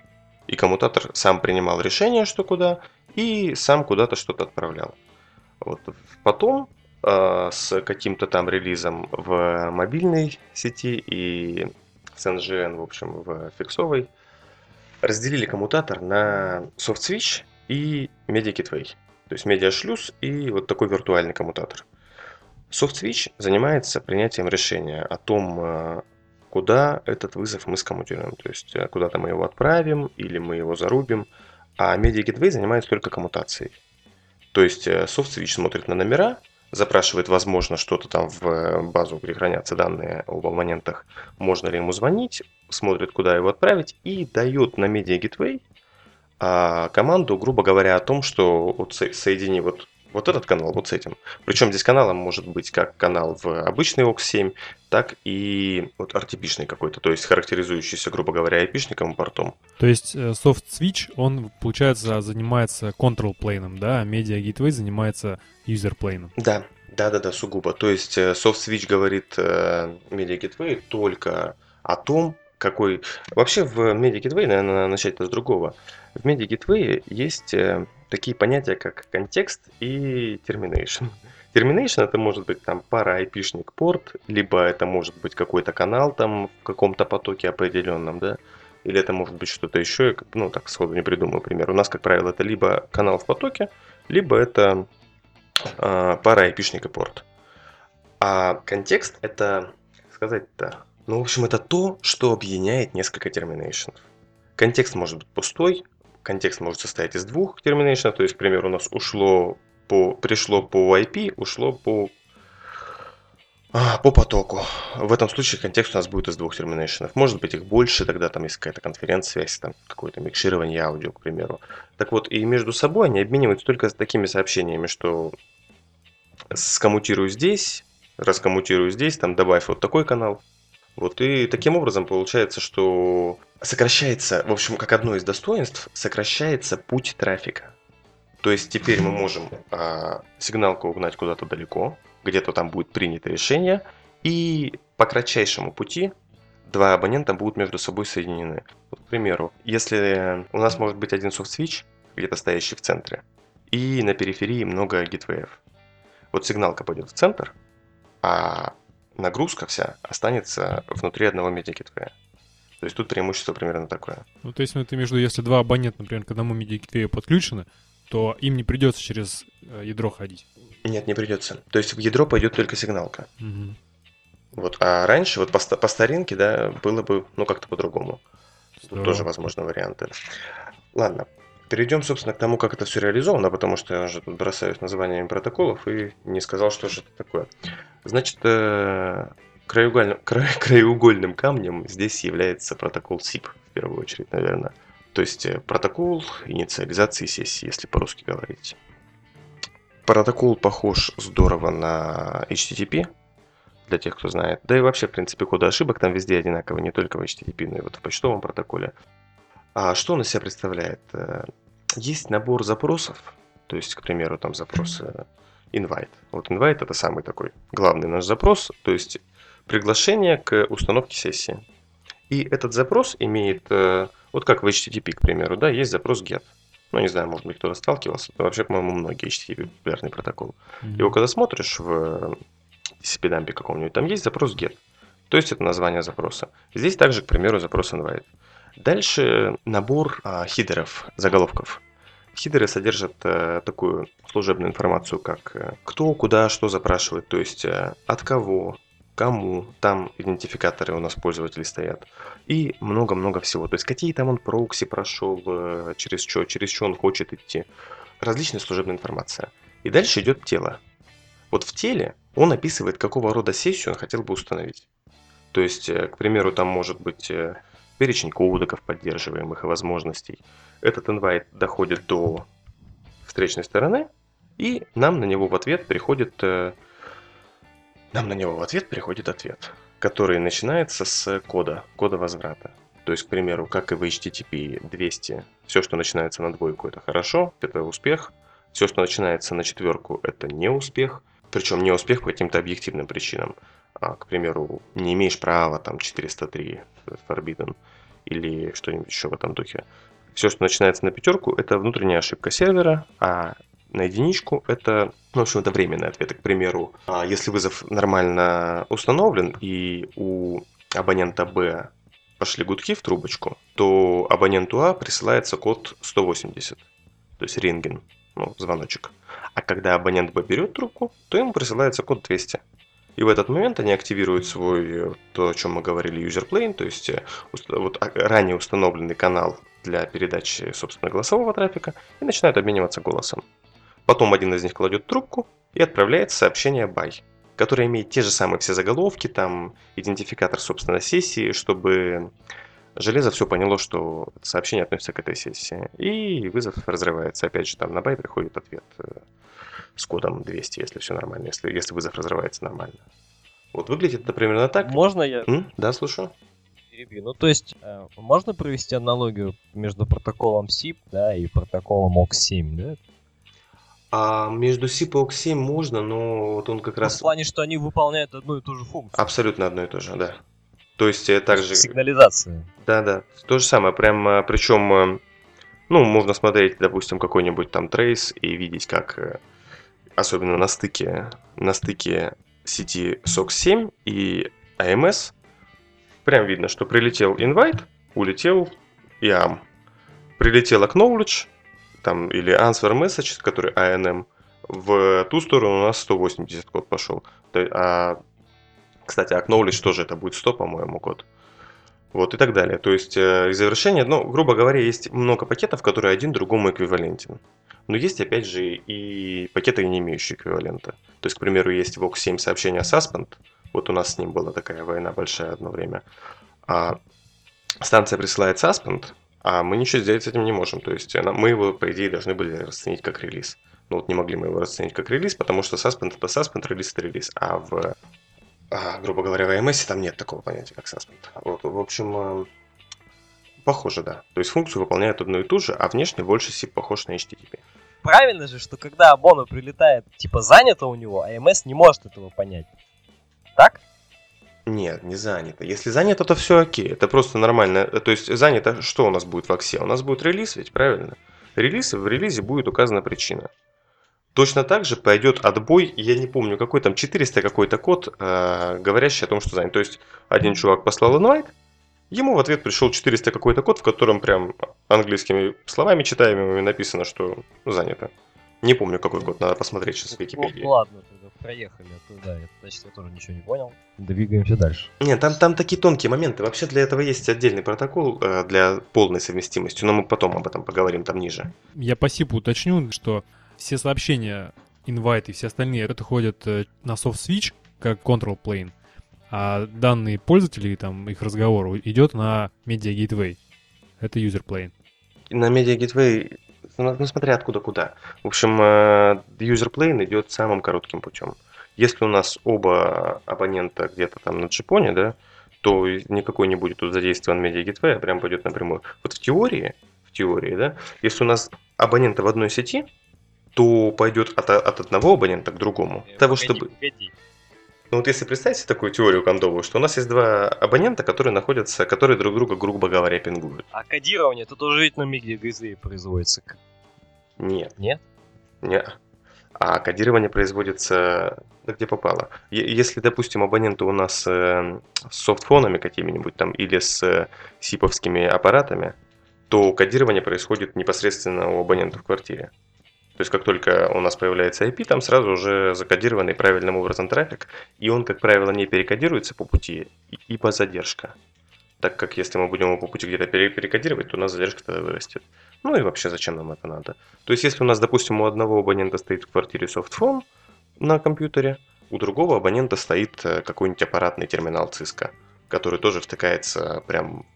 S2: И коммутатор сам принимал решение, что куда, и сам куда-то что-то отправлял. Вот. Потом э, с каким-то там релизом в мобильной сети и с NGN, в общем, в фиксовой, разделили коммутатор на soft switch и media gateway. То есть медиашлюз и вот такой виртуальный коммутатор. Soft switch занимается принятием решения о том, э, куда этот вызов мы скоммутируем. То есть э, куда-то мы его отправим или мы его зарубим. А Media Gateway занимается только коммутацией. То есть э, Soft Switch смотрит на номера, запрашивает, возможно, что-то там в э, базу, где хранятся данные об абонентах, можно ли ему звонить, смотрит, куда его отправить, и дает на Media Gateway а, команду, грубо говоря, о том, что вот со- соедини вот, вот этот канал вот с этим. Причем здесь каналом может быть как канал в обычный OX7, так и вот RTP-шный какой-то, то есть характеризующийся, грубо говоря, IP-шником портом.
S1: То есть э, soft switch, он, получается, занимается control плейном, да, а media gateway занимается user плейном.
S2: Да, да, да, да, сугубо. То есть э, Soft Switch говорит э, Media Gateway только о том, какой... Вообще в Media Gateway, наверное, начать-то с другого. В Media Gateway есть такие понятия, как контекст и termination. [LAUGHS] Termination это может быть там пара IP-шник порт, либо это может быть какой-то канал там в каком-то потоке определенном, да, или это может быть что-то еще, ну так сходу не придумаю пример. У нас, как правило, это либо канал в потоке, либо это а, пара IP-шник и порт. А контекст это, сказать-то, ну, в общем, это то, что объединяет несколько терминейшенов. Контекст может быть пустой, контекст может состоять из двух терминейшенов, то есть, к примеру, у нас ушло по, пришло по IP, ушло по, а, по потоку. В этом случае контекст у нас будет из двух терминейшенов. Может быть их больше, тогда там есть какая-то конференц-связь, там какое-то микширование аудио, к примеру. Так вот, и между собой они обмениваются только с такими сообщениями, что скоммутирую здесь, раскоммутирую здесь, там добавь вот такой канал. Вот и таким образом получается, что сокращается, в общем, как одно из достоинств, сокращается путь трафика. То есть теперь мы можем а, сигналку угнать куда-то далеко, где-то там будет принято решение, и по кратчайшему пути два абонента будут между собой соединены. Вот, к примеру, если у нас может быть один софт-свич, где-то стоящий в центре, и на периферии много гитвеев. Вот сигналка пойдет в центр, а нагрузка вся останется внутри одного медиагитвея. То есть тут преимущество примерно такое.
S1: Ну, то есть, ну, ты между, если два абонента, например, к одному gateway подключены, то им не придется через э, ядро ходить.
S2: Нет, не придется. То есть в ядро пойдет только сигналка.
S1: Мгм.
S2: Вот, а раньше, вот по, по старинке, да, было бы, ну, как-то по-другому. Тут тоже возможны варианты. Ладно, перейдем, собственно, к тому, как это все реализовано, потому что я уже тут бросаюсь названиями протоколов и не сказал, что же это такое. Значит, э, краеугольным, [LAUGHS] кра, краеугольным камнем здесь является протокол SIP, в первую очередь, наверное. То есть э, протокол инициализации сессии, если по-русски говорить. Протокол похож здорово на HTTP, для тех, кто знает. Да и вообще, в принципе, коды ошибок там везде одинаковые, не только в HTTP, но и вот в почтовом протоколе. А что он из себя представляет? Э, есть набор запросов, то есть, к примеру, там запрос invite. Вот invite это самый такой главный наш запрос, то есть приглашение к установке сессии. И этот запрос имеет, э, вот как в HTTP, к примеру, да, есть запрос get. Ну, не знаю, может быть, кто-то сталкивался. Но вообще, по-моему, многие HTTP популярный протокол. Mm-hmm. Его когда смотришь в TCP-дампе каком-нибудь, там есть запрос get. То есть это название запроса. Здесь также, к примеру, запрос invite. Дальше набор а, хидеров, заголовков. Хидеры содержат э, такую служебную информацию, как э, кто, куда, что запрашивает, то есть э, от кого, кому, там идентификаторы у нас пользователей стоят, и много-много всего. То есть какие там он прокси прошел, э, через что, через что он хочет идти. Различная служебная информация. И дальше идет тело. Вот в теле он описывает, какого рода сессию он хотел бы установить. То есть, э, к примеру, там может быть э, перечень кодеков поддерживаемых и возможностей. Этот инвайт доходит до встречной стороны, и нам на него в ответ приходит э, нам на него в ответ приходит ответ, который начинается с кода, кода возврата. То есть, к примеру, как и в HTTP 200, все, что начинается на двойку, это хорошо, это успех. Все, что начинается на четверку, это не успех. Причем не успех по каким-то объективным причинам а, к примеру, не имеешь права, там, 403 Forbidden или что-нибудь еще в этом духе. Все, что начинается на пятерку, это внутренняя ошибка сервера, а на единичку это, ну, в общем, это временный ответ. К примеру, а, если вызов нормально установлен и у абонента Б пошли гудки в трубочку, то абоненту А присылается код 180, то есть рентген, ну, звоночек. А когда абонент Б берет трубку, то ему присылается код 200. И в этот момент они активируют свой, то, о чем мы говорили, user plane, то есть э, вот а, ранее установленный канал для передачи, собственно, голосового трафика, и начинают обмениваться голосом. Потом один из них кладет трубку и отправляет сообщение by, которое имеет те же самые все заголовки, там идентификатор, собственно, сессии, чтобы железо все поняло, что сообщение относится к этой сессии. И вызов разрывается. Опять же, там на бай приходит ответ э, с кодом 200, если все нормально, если, если вызов разрывается нормально. Вот выглядит это примерно так.
S3: Можно я?
S2: М? Да, слушаю.
S3: Перебью. Ну, то есть, э, можно провести аналогию между протоколом SIP, да, и протоколом OX7, да?
S2: А между SIP и OX7 можно, но вот он как
S3: ну,
S2: раз...
S3: В плане, что они выполняют одну и ту же функцию.
S2: Абсолютно одно и то же, да. То есть э, также...
S3: Сигнализация.
S2: Да, да. То же самое. Прям, э, причем, э, ну, можно смотреть, допустим, какой-нибудь там трейс и видеть, как особенно на стыке, на стыке сети SOX7 и AMS, прям видно, что прилетел invite, улетел IAM. Прилетел acknowledge, там, или answer message, который ANM, в ту сторону у нас 180 код пошел. А, кстати, acknowledge тоже это будет 100, по-моему, код. Вот и так далее. То есть э, и завершение, ну, грубо говоря, есть много пакетов, которые один другому эквивалентен. Но есть, опять же, и пакеты, не имеющие эквивалента. То есть, к примеру, есть Vox 7 сообщения Suspend. Вот у нас с ним была такая война большая одно время. А станция присылает Suspend, а мы ничего сделать с этим не можем. То есть мы его, по идее, должны были расценить как релиз. Но вот не могли мы его расценить как релиз, потому что Suspend это Suspend, релиз это релиз. А в, а, грубо говоря, в AMS там нет такого понятия, как Suspend. Вот, в общем, э, Похоже, да. То есть функцию выполняет одну и ту же, а внешне больше SIP похож на HTTP.
S3: Правильно же, что когда Абона прилетает, типа занято у него, а MS не может этого понять. Так?
S2: Нет, не занято. Если занято, то все окей. Это просто нормально. То есть занято, что у нас будет в Аксе? У нас будет релиз, ведь правильно? Релиз, в релизе будет указана причина. Точно так же пойдет отбой, я не помню, какой там 400 какой-то код, э, говорящий о том, что занят. То есть один чувак послал инвайт, Ему в ответ пришел 400 какой-то код, в котором прям английскими словами читаемыми написано, что занято. Не помню, какой код, надо посмотреть сейчас в Википедии.
S3: Ну, ладно, тогда проехали, а то да, это, значит, я тоже ничего не понял. Двигаемся дальше.
S2: Нет, там, там такие тонкие моменты. Вообще для этого есть отдельный протокол э, для полной совместимости, но мы потом об этом поговорим там ниже.
S1: Я по сипу уточню, что все сообщения, инвайт и все остальные, это ходят э, на soft switch, как control plane, а данные пользователей, там, их разговор идет на media gateway. Это user plane.
S2: На Media Gateway, ну, ну, смотря откуда куда. В общем, э, user plane идет самым коротким путем. Если у нас оба абонента где-то там на джипоне, да, то никакой не будет тут задействован Media Gateway, а прям пойдет напрямую. Вот в теории, в теории, да, если у нас абоненты в одной сети, то пойдет от, от одного абонента к другому. Для того, чтобы... Ну вот если представить себе такую теорию кондовую, что у нас есть два абонента, которые находятся, которые друг друга, грубо говоря, пингуют.
S3: А кодирование тут уже ведь на Media Gateway производится.
S2: Нет.
S3: Нет?
S2: Нет. А кодирование производится где попало. Если, допустим, абоненты у нас э, с софтфонами какими-нибудь там или с э, сиповскими аппаратами, то кодирование происходит непосредственно у абонента в квартире. То есть, как только у нас появляется IP, там сразу уже закодированный правильным образом трафик, и он, как правило, не перекодируется по пути, и- ибо задержка. Так как если мы будем его по пути где-то пере- перекодировать, то у нас задержка тогда вырастет. Ну и вообще, зачем нам это надо? То есть, если у нас, допустим, у одного абонента стоит в квартире софтфон на компьютере, у другого абонента стоит э, какой-нибудь аппаратный терминал Cisco, который тоже втыкается прям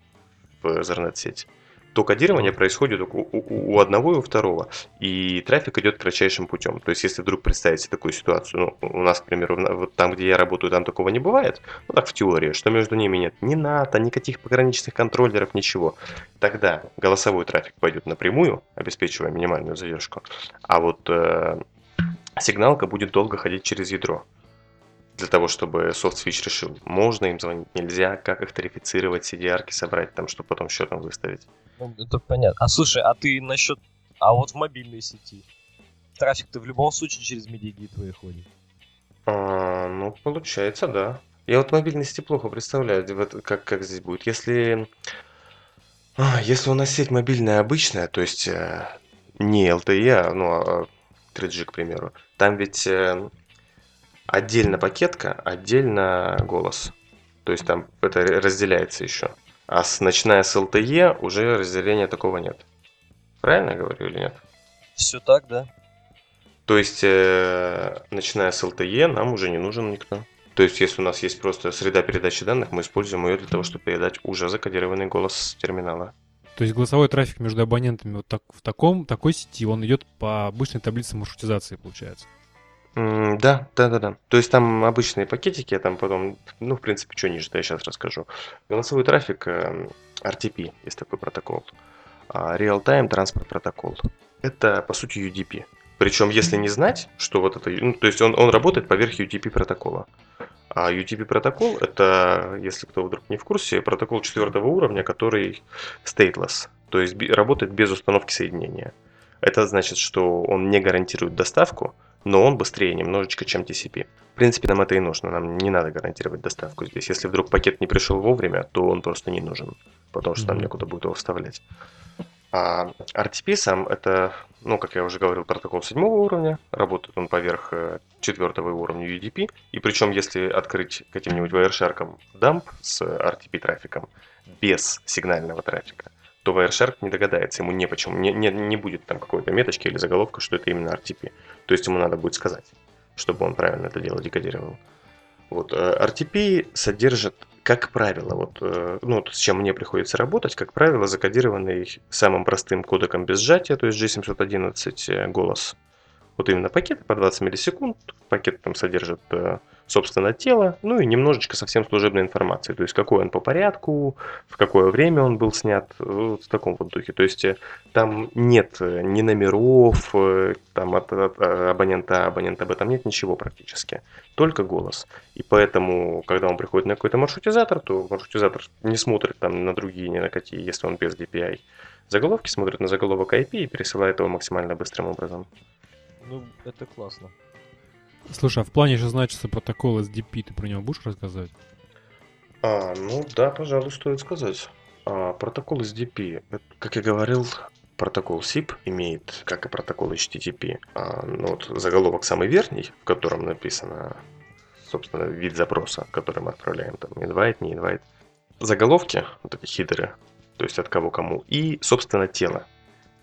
S2: в Ethernet-сеть, то кодирование происходит у, у- у одного и у второго, и трафик идет кратчайшим путем. То есть, если вдруг представить себе такую ситуацию, ну, у нас, к примеру, вот там, где я работаю, там такого не бывает, ну так в теории, что между ними нет ни НАТО, никаких пограничных контроллеров, ничего, тогда голосовой трафик пойдет напрямую, обеспечивая минимальную задержку, а вот э, сигналка будет долго ходить через ядро. Для того, чтобы софт-свич решил, можно им звонить, нельзя, как их тарифицировать, CDR-ки собрать, там, чтобы потом счетом выставить.
S3: Ну, это понятно. А слушай, а ты насчет... А вот в мобильной сети? Трафик-то в любом случае через Media Gateway ходит.
S2: А, ну, получается, да. Я вот мобильности плохо представляю, вот как, как здесь будет. Если, а, если у нас сеть мобильная обычная, то есть э, не LTE, а, ну, а 3G, к примеру, там ведь э, отдельно пакетка, отдельно голос. То есть там это разделяется еще. А с, начиная с LTE уже разделения такого нет. Правильно я говорю или нет?
S3: Все так, да?
S2: То есть, э, начиная с LTE, нам уже не нужен никто. То есть, если у нас есть просто среда передачи данных, мы используем ее для того, чтобы передать уже закодированный голос с терминала.
S1: То есть голосовой трафик между абонентами вот так, в таком, такой сети, он идет по обычной таблице маршрутизации, получается.
S2: Да, да, да, да. То есть там обычные пакетики, я там потом, ну, в принципе, что ниже, я сейчас расскажу. Голосовой трафик, эм, RTP, есть такой протокол. А, Real-Time Transport Protocol. Это, по сути, UDP. Причем, если не знать, что вот это, ну, то есть он, он работает поверх UDP протокола. А UDP протокол это, если кто вдруг не в курсе, протокол четвертого уровня, который stateless, то есть работает без установки соединения. Это значит, что он не гарантирует доставку, но он быстрее немножечко, чем TCP. В принципе, нам это и нужно, нам не надо гарантировать доставку здесь. Если вдруг пакет не пришел вовремя, то он просто не нужен, потому что нам некуда будет его вставлять. А RTP сам это, ну, как я уже говорил, протокол седьмого уровня, работает он поверх э, четвертого уровня UDP, и причем если открыть каким-нибудь Wireshark дамп с RTP трафиком без сигнального трафика, то Wireshark не догадается, ему не почему, не, не, не будет там какой-то меточки или заголовка, что это именно RTP. То есть ему надо будет сказать, чтобы он правильно это дело декодировал. Вот, э, RTP содержит, как правило, вот, э, ну, с чем мне приходится работать, как правило, закодированный самым простым кодеком без сжатия, то есть G711 э, голос. Вот именно пакет по 20 миллисекунд, пакет там содержит, собственно, тело, ну и немножечко совсем служебной информации, то есть какой он по порядку, в какое время он был снят, в таком вот духе. То есть э, там нет э, ни номеров, э, там от, от, абонента А, абонента Б, там нет ничего практически, только голос. И поэтому, когда он приходит на какой-то маршрутизатор, то маршрутизатор не смотрит там на другие, ни на какие, если он без DPI. Заголовки смотрит на заголовок IP и пересылает его максимально быстрым образом.
S3: Ну, это классно.
S1: Слушай, а в плане же значится протокол SDP, ты про него будешь рассказывать?
S2: А, ну да, пожалуй, стоит сказать. А, протокол SDP, это, как я говорил, протокол SIP имеет, как и протокол HTTP, а, ну, вот заголовок самый верхний, в котором написано, собственно, вид запроса, который мы отправляем, там, invite, не invite. Заголовки, вот эти хидеры, то есть от кого кому, и, собственно, тело.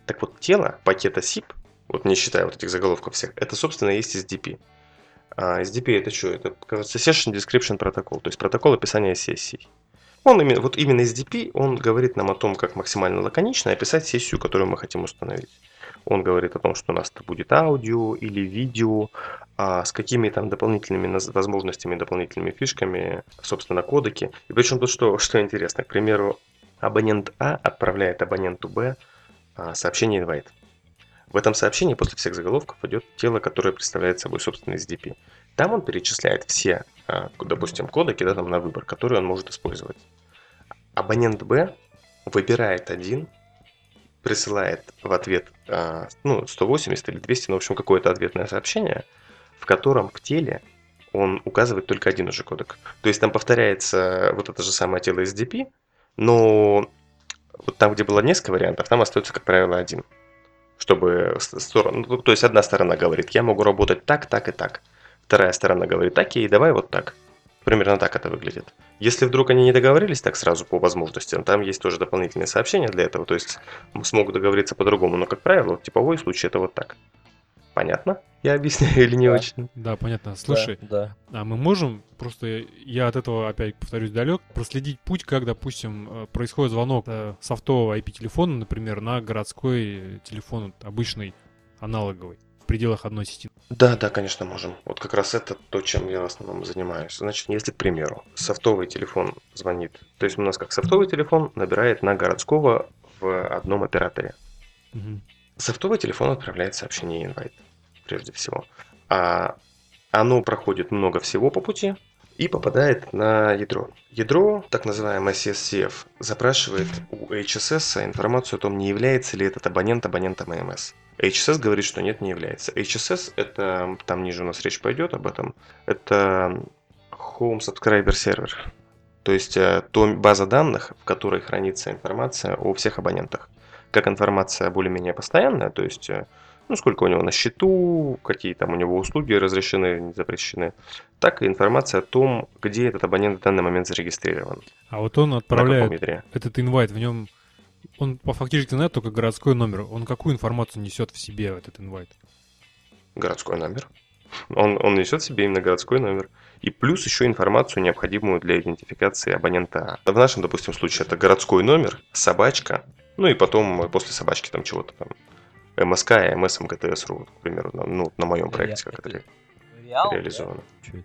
S2: Так вот, тело пакета SIP, вот не считая вот этих заголовков всех, это, собственно, есть SDP. А SDP это что? Это, кажется, Session Description Protocol, то есть протокол описания сессий. Он именно, вот именно SDP, он говорит нам о том, как максимально лаконично описать сессию, которую мы хотим установить. Он говорит о том, что у нас будет аудио или видео, а с какими там дополнительными возможностями, дополнительными фишками, собственно, кодеки. И причем тут что, [LAUGHS] что интересно, к примеру, абонент А отправляет абоненту Б а, сообщение invite. В этом сообщении после всех заголовков идет тело, которое представляет собой собственный SDP. Там он перечисляет все, а, допустим, кодеки да, там на выбор, которые он может использовать. Абонент Б выбирает один, присылает в ответ а, ну, 180 или 200, ну, в общем, какое-то ответное сообщение, в котором в теле он указывает только один уже кодек. То есть там повторяется вот это же самое тело SDP, но вот там, где было несколько вариантов, там остается, как правило, один. Чтобы сторону, ну, то есть одна сторона говорит, я могу работать так, так и так. Вторая сторона говорит, окей, давай вот так. Примерно так это выглядит. Если вдруг они не договорились так сразу по возможностям, там есть тоже дополнительные сообщения для этого, то есть смогут договориться по-другому, но, как правило, типовой случай это вот так. Понятно? Я объясняю или не
S1: да.
S2: очень?
S1: Да, понятно. Слушай,
S3: да,
S1: да. а мы можем, просто я от этого опять повторюсь далек, проследить путь, как, допустим, э, происходит звонок э, софтового IP-телефона, например, на городской телефон обычный, аналоговый в пределах одной сети.
S2: Да, да, конечно, можем. Вот как раз это то, чем я в основном занимаюсь. Значит, если, к примеру, софтовый телефон звонит, то есть у нас как софтовый телефон набирает на городского в одном операторе. Угу. Софтовый телефон отправляет сообщение invite, прежде всего. А оно проходит много всего по пути и попадает на ядро. Ядро, так называемое CSCF, запрашивает у HSS информацию о том, не является ли этот абонент абонентом AMS. HSS говорит, что нет, не является. HSS это, там ниже у нас речь пойдет об этом, это Home Subscriber Server. То есть э, то база данных, в которой хранится информация о всех абонентах как информация более-менее постоянная, то есть э, ну, сколько у него на счету, какие там у него услуги разрешены, не запрещены, так и информация о том, где этот абонент в данный момент зарегистрирован.
S1: А вот он отправляет этот инвайт, в нем он по фактически знает только городской номер. Он какую информацию несет в себе этот инвайт?
S2: Городской номер. Он, он несет в себе именно городской номер. И плюс еще информацию, необходимую для идентификации абонента. В нашем, допустим, случае это городской номер, собачка, ну и потом после собачки там чего-то там. МСК и МС МГТС.ру, к примеру, на, ну, на моем проекте как это Реал, реализовано. Да?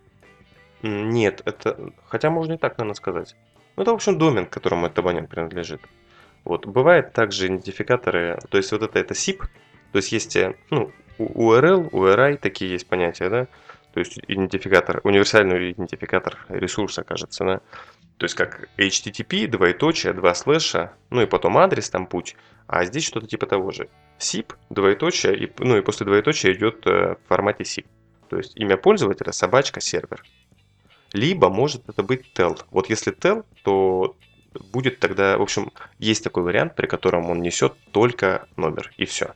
S2: Нет, это... Хотя можно и так, наверное, сказать. Ну, это, в общем, домен, к которому этот абонент принадлежит. Вот. Бывают также идентификаторы, то есть вот это, это SIP, то есть есть, э, ну, URL, URI, такие есть понятия, да, то есть идентификатор, универсальный идентификатор ресурса, кажется, да, то есть как HTTP, двоеточие, два слэша, ну и потом адрес, там путь. А здесь что-то типа того же. SIP, двоеточие, и, ну и после двоеточия идет э, в формате SIP. То есть имя пользователя, собачка, сервер. Либо может это быть tel. Вот если tel, то будет тогда, в общем, есть такой вариант, при котором он несет только номер и все.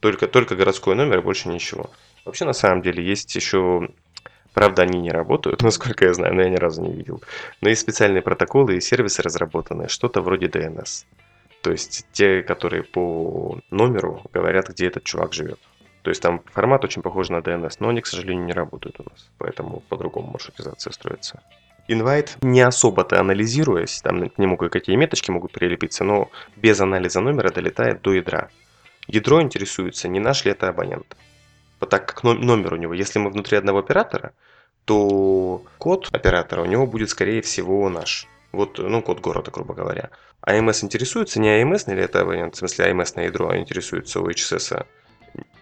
S2: Только, только городской номер и больше ничего. Вообще, на самом деле, есть еще Правда, они не работают, [LAUGHS] насколько я знаю, но я ни разу не видел. Но есть специальные протоколы и сервисы разработанные, что-то вроде DNS. То есть те, которые по номеру говорят, где этот чувак живет. То есть там формат очень похож на DNS, но они, к сожалению, не работают у нас. Поэтому по-другому маршрутизация строится. Инвайт, не особо-то анализируясь, там к нему кое-какие меточки могут прилепиться, но без анализа номера долетает до ядра. Ядро интересуется, не наш ли это абонент так как номер у него, если мы внутри одного оператора, то код оператора у него будет, скорее всего, наш. Вот, ну, код города, грубо говоря. АМС интересуется, не АМС ли это абонент, в смысле АМС на ядро, интересуется у HSS,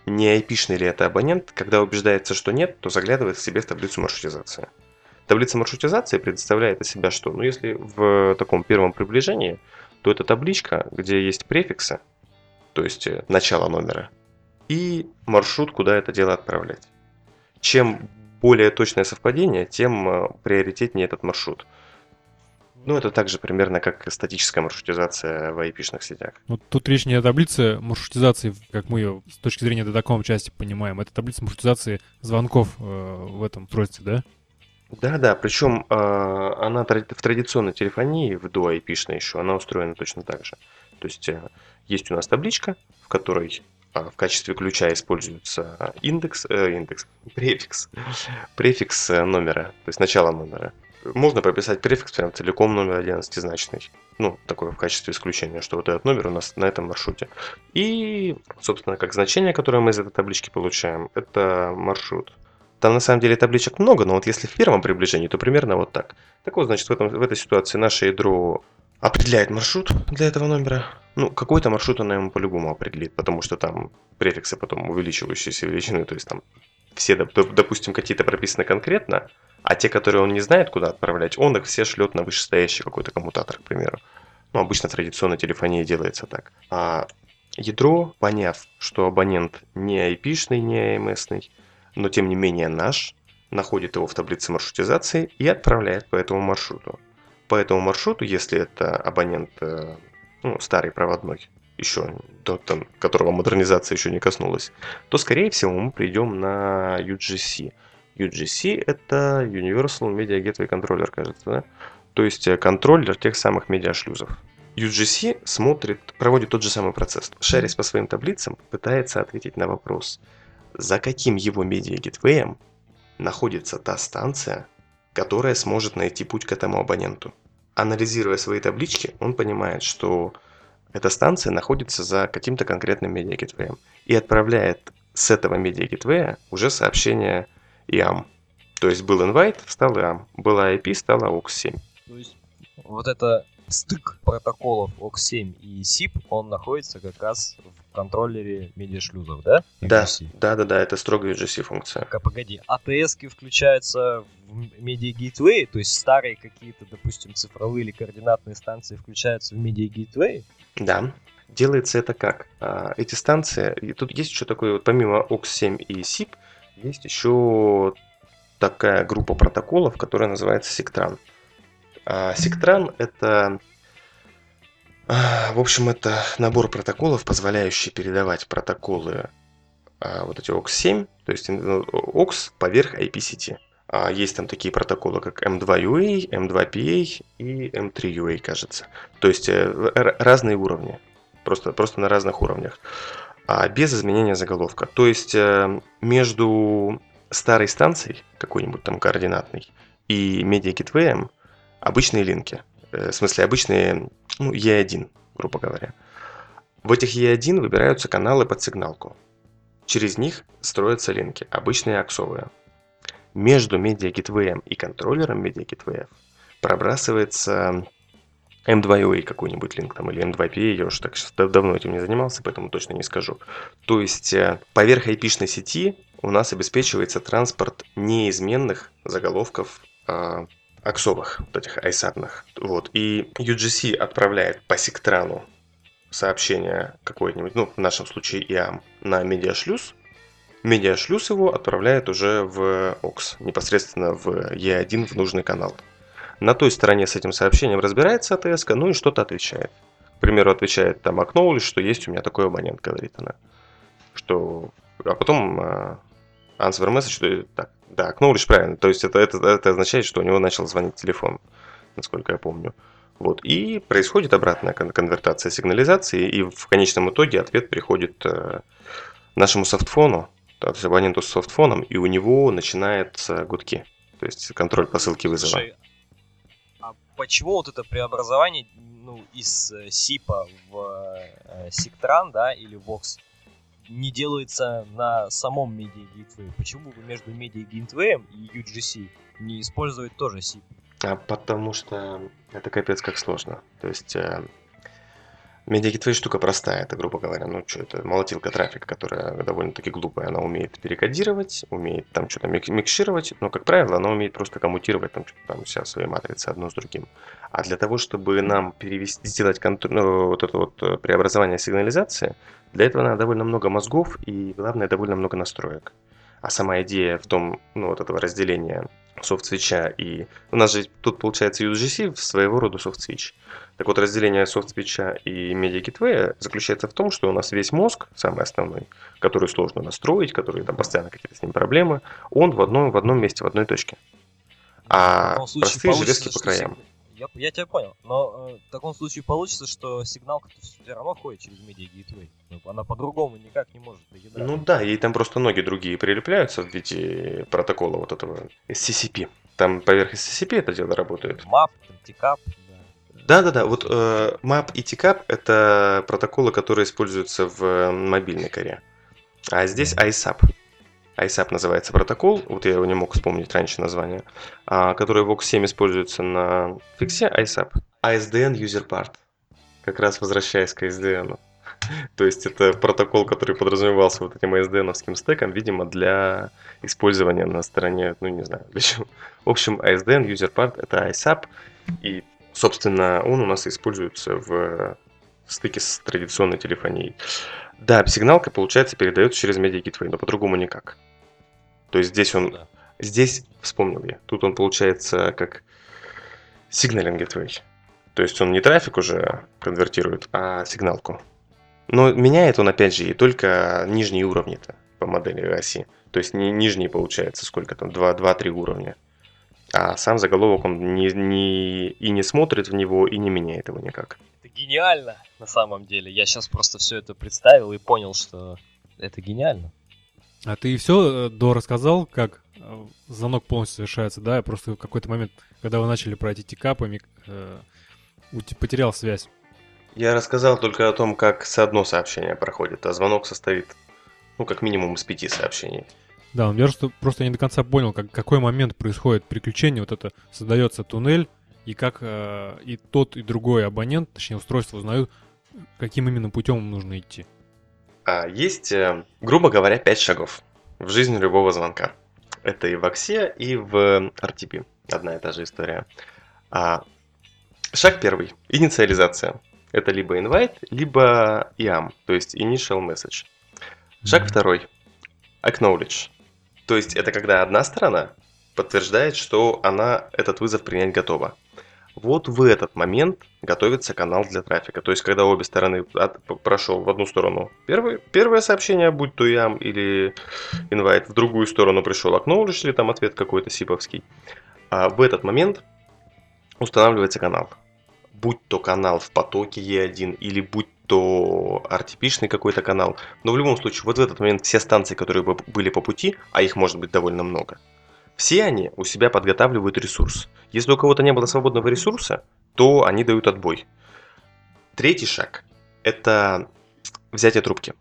S2: не IP-шный ли это абонент, когда убеждается, что нет, то заглядывает к себе в таблицу маршрутизации. Таблица маршрутизации представляет из себя что? Ну, если в таком первом приближении, то это табличка, где есть префиксы, то есть э, начало номера, и маршрут, куда это дело отправлять. Чем более точное совпадение, тем э, приоритетнее этот маршрут. Ну, это также примерно как статическая маршрутизация в IP-шных сетях.
S1: Ну, тут речь не о таблице маршрутизации, как мы ее с точки зрения датаком части понимаем. Это таблица маршрутизации звонков э, в этом устройстве, да?
S2: Да, да, причем э, она в традиционной телефонии, в до IP-шной еще, она устроена точно так же. То есть э, есть у нас табличка, в которой в качестве ключа используется индекс, э, индекс, [LAUGHS] префикс, префикс э, номера, то есть начало номера. Можно прописать префикс прям целиком номер 11-значный. Ну, такое в качестве исключения, что вот этот номер у нас на этом маршруте. И, собственно, как значение, которое мы из этой таблички получаем, это маршрут. Там на самом деле табличек много, но вот если в первом приближении, то примерно вот так. Так вот, значит, в, этом, в этой ситуации наше ядро определяет маршрут для этого номера. Ну, какой-то маршрут она ему по-любому определит, потому что там префиксы потом увеличивающиеся величины, то есть там все, допустим, какие-то прописаны конкретно, а те, которые он не знает, куда отправлять, он их все шлет на вышестоящий какой-то коммутатор, к примеру. Ну, обычно традиционная телефония делается так. А ядро, поняв, что абонент не IP-шный, не AMS-ный, но тем не менее наш, находит его в таблице маршрутизации и отправляет по этому маршруту. По этому маршруту, если это абонент э, ну, старый проводной, еще до там, которого модернизация еще не коснулась, то, скорее всего, мы придем на UGC. UGC — это Universal Media Gateway Controller, кажется, да? То есть э, контроллер тех самых медиашлюзов. UGC смотрит, проводит тот же самый процесс. Шарясь по своим таблицам, пытается ответить на вопрос, за каким его медиа-гитвеем находится та станция, которая сможет найти путь к этому абоненту. Анализируя свои таблички, он понимает, что эта станция находится за каким-то конкретным медиагитвеем и отправляет с этого медиагитвея уже сообщение IAM. То есть был invite, стал IAM, была IP, стала AUX7.
S3: То есть вот это стык протоколов OX7 и SIP, он находится как раз в контроллере медиашлюзов, да?
S2: Да, да, да, да, это строго UGC функция.
S3: А погоди, ATS включаются в Media Gateway, то есть старые какие-то, допустим, цифровые или координатные станции включаются в Media Gateway?
S2: Да. Делается это как? А, эти станции, и тут есть еще такое, вот помимо OX7 и SIP, есть еще такая группа протоколов, которая называется Sectran. А Сектран — это, а, в общем, это набор протоколов, позволяющий передавать протоколы а, вот эти OX7, то есть OX ну, поверх IP-сети. Есть там такие протоколы, как M2UA, M2PA и M3UA, кажется. То есть э, разные уровни, просто, просто на разных уровнях, а без изменения заголовка. То есть э, между старой станцией, какой-нибудь там координатной, и медиа-гитвеем обычные линки. Э, в смысле, обычные, ну, E1, грубо говоря. В этих E1 выбираются каналы под сигналку. Через них строятся линки, обычные аксовые. Между Gateway и контроллером Gateway пробрасывается M2UA какой-нибудь линк там, или M2PA, я уже так давно этим не занимался, поэтому точно не скажу. То есть э, поверх IP-шной сети у нас обеспечивается транспорт неизменных заголовков а, аксовых, вот этих айсатных. Вот. И UGC отправляет по сектрану сообщение какое-нибудь, ну, в нашем случае IAM, на медиашлюз. Медиашлюз его отправляет уже в OX, непосредственно в E1 в нужный канал. На той стороне с этим сообщением разбирается АТС, ну и что-то отвечает. К примеру, отвечает там окно, что есть у меня такой абонент, говорит она. Что... А потом uh, answer message, что так, да, acknowledge правильно. То есть это, это, это означает, что у него начал звонить телефон, насколько я помню. Вот. И происходит обратная конвертация сигнализации, и в конечном итоге ответ приходит э, нашему софтфону, то есть абоненту с софтфоном, и у него начинаются гудки, то есть контроль посылки вызова. Слушай,
S3: а почему вот это преобразование ну, из SIP в э, Сиктран, да, или Vox, не делается на самом Media Gateway? Почему бы между Media Gateway и UGC не использовать тоже SIP?
S2: А потому что это капец как сложно. То есть Gateway штука простая, это, грубо говоря, ну что, это молотилка трафика, которая довольно-таки глупая. Она умеет перекодировать, умеет там что-то микшировать, но, как правило, она умеет просто коммутировать там, там вся свои матрицы одно с другим. А для того, чтобы нам перевести, сделать контр... ну, вот это вот э, преобразование сигнализации, для этого надо довольно много мозгов и, главное, довольно много настроек. А сама идея в том, ну, вот этого разделения софт-свеча и... У нас же тут получается UGC своего рода софт-свич. Так вот, разделение софт-свеча и Gateway заключается в том, что у нас весь мозг, самый основной, который сложно настроить, который там постоянно какие-то с ним проблемы, он в одном, в одном месте, в одной точке. А простые железки по краям.
S3: Я, я тебя понял, но э, в таком случае получится, что сигналка все равно ходит через Media Gateway. Ну, она по-другому никак не может до ядра.
S2: Ну да, ей там просто ноги другие прилепляются в виде протокола вот этого SCCP. Там поверх SCCP это дело работает.
S3: Map, там, TCAP,
S2: да-да-да, вот э, MAP и TCAP — это протоколы, которые используются в мобильной коре. А здесь ISAP. ISAP называется протокол, вот я его не мог вспомнить раньше название, а, который в OX 7 используется на фиксе ISAP. ISDN User Part. Как раз возвращаясь к ISDN. [LAUGHS] То есть это протокол, который подразумевался вот этим ISDN-овским стеком, видимо, для использования на стороне, ну не знаю, для чего. В общем, ISDN User Part это ISAP, и, собственно, он у нас используется в стыке с традиционной телефонией. Да, сигналка, получается, передается через Gateway, но по-другому никак. То есть здесь он... Да. Здесь, вспомнил я, тут он получается как Signaling Gateway. То есть он не трафик уже конвертирует, а сигналку. Но меняет он, опять же, и только нижние уровни-то по модели оси. То есть не нижние, получается, сколько там, 2-3 уровня. А сам заголовок он не, не, и не смотрит в него, и не меняет его никак.
S3: Это гениально, на самом деле. Я сейчас просто все это представил и понял, что это гениально.
S1: А ты все э, до рассказал, как э, звонок полностью совершается, да? Я просто в какой-то момент, когда вы начали про эти тикапы, э, потерял связь.
S2: Я рассказал только о том, как с одно сообщение проходит, а звонок состоит, ну, как минимум из пяти сообщений.
S1: Да, я просто, просто не до конца понял, как, какой момент происходит приключение, вот это создается туннель, и как э, и тот, и другой абонент, точнее устройство узнают, каким именно путем им нужно идти.
S2: А, есть, э, грубо говоря, пять шагов в жизни любого звонка. Это и в Аксе, и в RTP. Одна и та же история. А, шаг первый. Инициализация. Это либо invite, либо IAM, то есть initial message. Шаг mm-hmm. второй. Acknowledge. То есть это когда одна сторона подтверждает, что она этот вызов принять готова. Вот в этот момент готовится канал для трафика. То есть, когда обе стороны от, прошел в одну сторону первый, первое сообщение, будь то ям или invite, в другую сторону пришел acknowledge или там ответ какой-то сиповский, а в этот момент устанавливается канал. Будь то канал в потоке E1 или будь то RTP-шный какой-то канал. Но в любом случае, вот в этот момент все станции, которые были по пути, а их может быть довольно много, все они у себя подготавливают ресурс. Если у кого-то не было свободного ресурса, то они дают отбой. Третий шаг – это взятие трубки.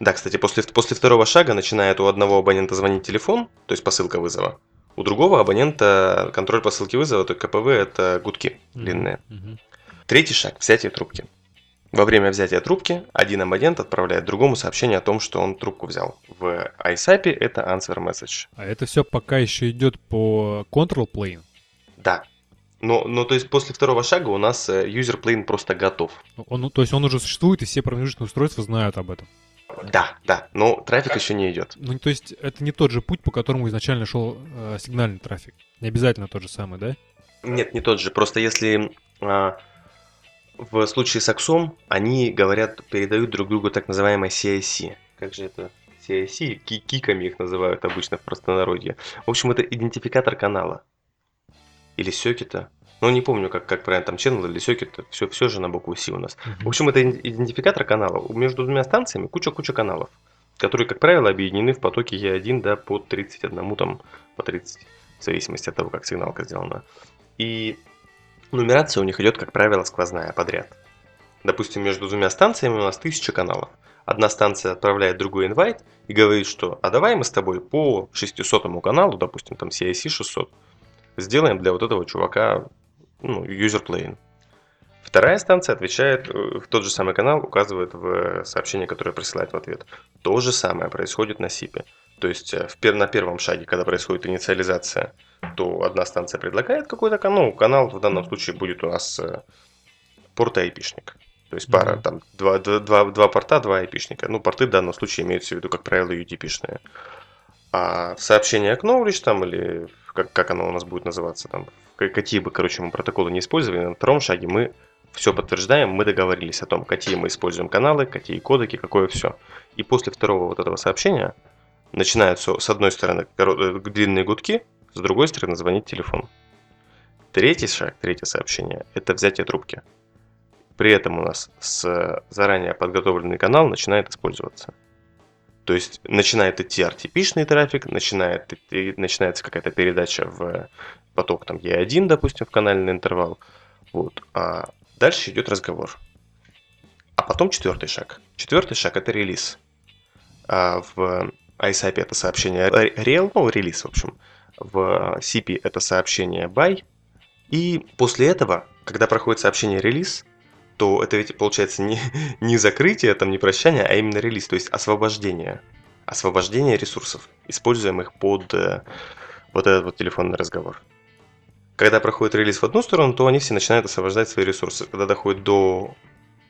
S2: Да, кстати, после, после второго шага начинает у одного абонента звонить телефон, то есть посылка вызова. У другого абонента контроль посылки вызова, то КПВ – это гудки длинные. Mm-hmm. Третий шаг – взятие трубки. Во время взятия трубки один абонент отправляет другому сообщение о том, что он трубку взял. В ISAP это answer message.
S1: А это все пока еще идет по control plane?
S2: Да. Но, но то есть после второго шага у нас э, user plane просто готов.
S1: Он, то есть он уже существует, и все промежуточные устройства знают об этом?
S2: Да, да, но трафик еще не идет.
S1: Ну, то есть это не тот же путь, по которому изначально шел э, сигнальный трафик. Не обязательно тот же самый, да?
S2: Нет, не тот же. Просто если э, в случае с Аксом они говорят, передают друг другу так называемое CIC. Как же это? CIC, киками их называют обычно в простонародье. В общем, это идентификатор канала. Или сёкета. Ну, не помню, как, как правильно там channel или сёкет. Все, все же на букву C у нас. В общем, это идентификатор канала. Между двумя станциями куча-куча каналов, которые, как правило, объединены в потоке E1 да, по 31, там, по 30, в зависимости от того, как сигналка сделана. И Нумерация у них идет, как правило, сквозная, подряд. Допустим, между двумя станциями у нас тысяча каналов. Одна станция отправляет другой инвайт и говорит, что «а давай мы с тобой по 600 каналу, допустим, там CIC 600, сделаем для вот этого чувака ну, user plane». Вторая станция отвечает, в э, тот же самый канал указывает в сообщение, которое присылает в ответ. То же самое происходит на SIP. То есть э, в, на первом шаге, когда происходит инициализация, то одна станция предлагает какой-то канал. Ну, канал в данном случае будет у нас э, порт IP-шник. То есть пара, mm-hmm. там два, два, два порта, два IP-шника. Ну, порты в данном случае имеются в виду, как правило, UDP-шные. А сообщение acknowledge там или как, как оно у нас будет называться там, какие бы, короче, мы протоколы не использовали, на втором шаге мы все подтверждаем, мы договорились о том, какие мы используем каналы, какие кодеки, какое все. И после второго вот этого сообщения начинаются с одной стороны э, длинные гудки, с другой стороны звонит телефон. Третий шаг, третье сообщение – это взятие трубки. При этом у нас с заранее подготовленный канал начинает использоваться. То есть начинает идти RTP-шный трафик, начинает, начинается какая-то передача в поток там E1, допустим, в канальный интервал. Вот. А дальше идет разговор. А потом четвертый шаг. Четвертый шаг это релиз. А в ISAP это сообщение real, ну, релиз, в общем. В CP это сообщение by. И после этого, когда проходит сообщение релиз, то это ведь получается не, [LAUGHS] не закрытие, там, не прощание, а именно релиз, то есть освобождение. Освобождение ресурсов, используемых под э, вот этот вот телефонный разговор. Когда проходит релиз в одну сторону, то они все начинают освобождать свои ресурсы. Когда доходит до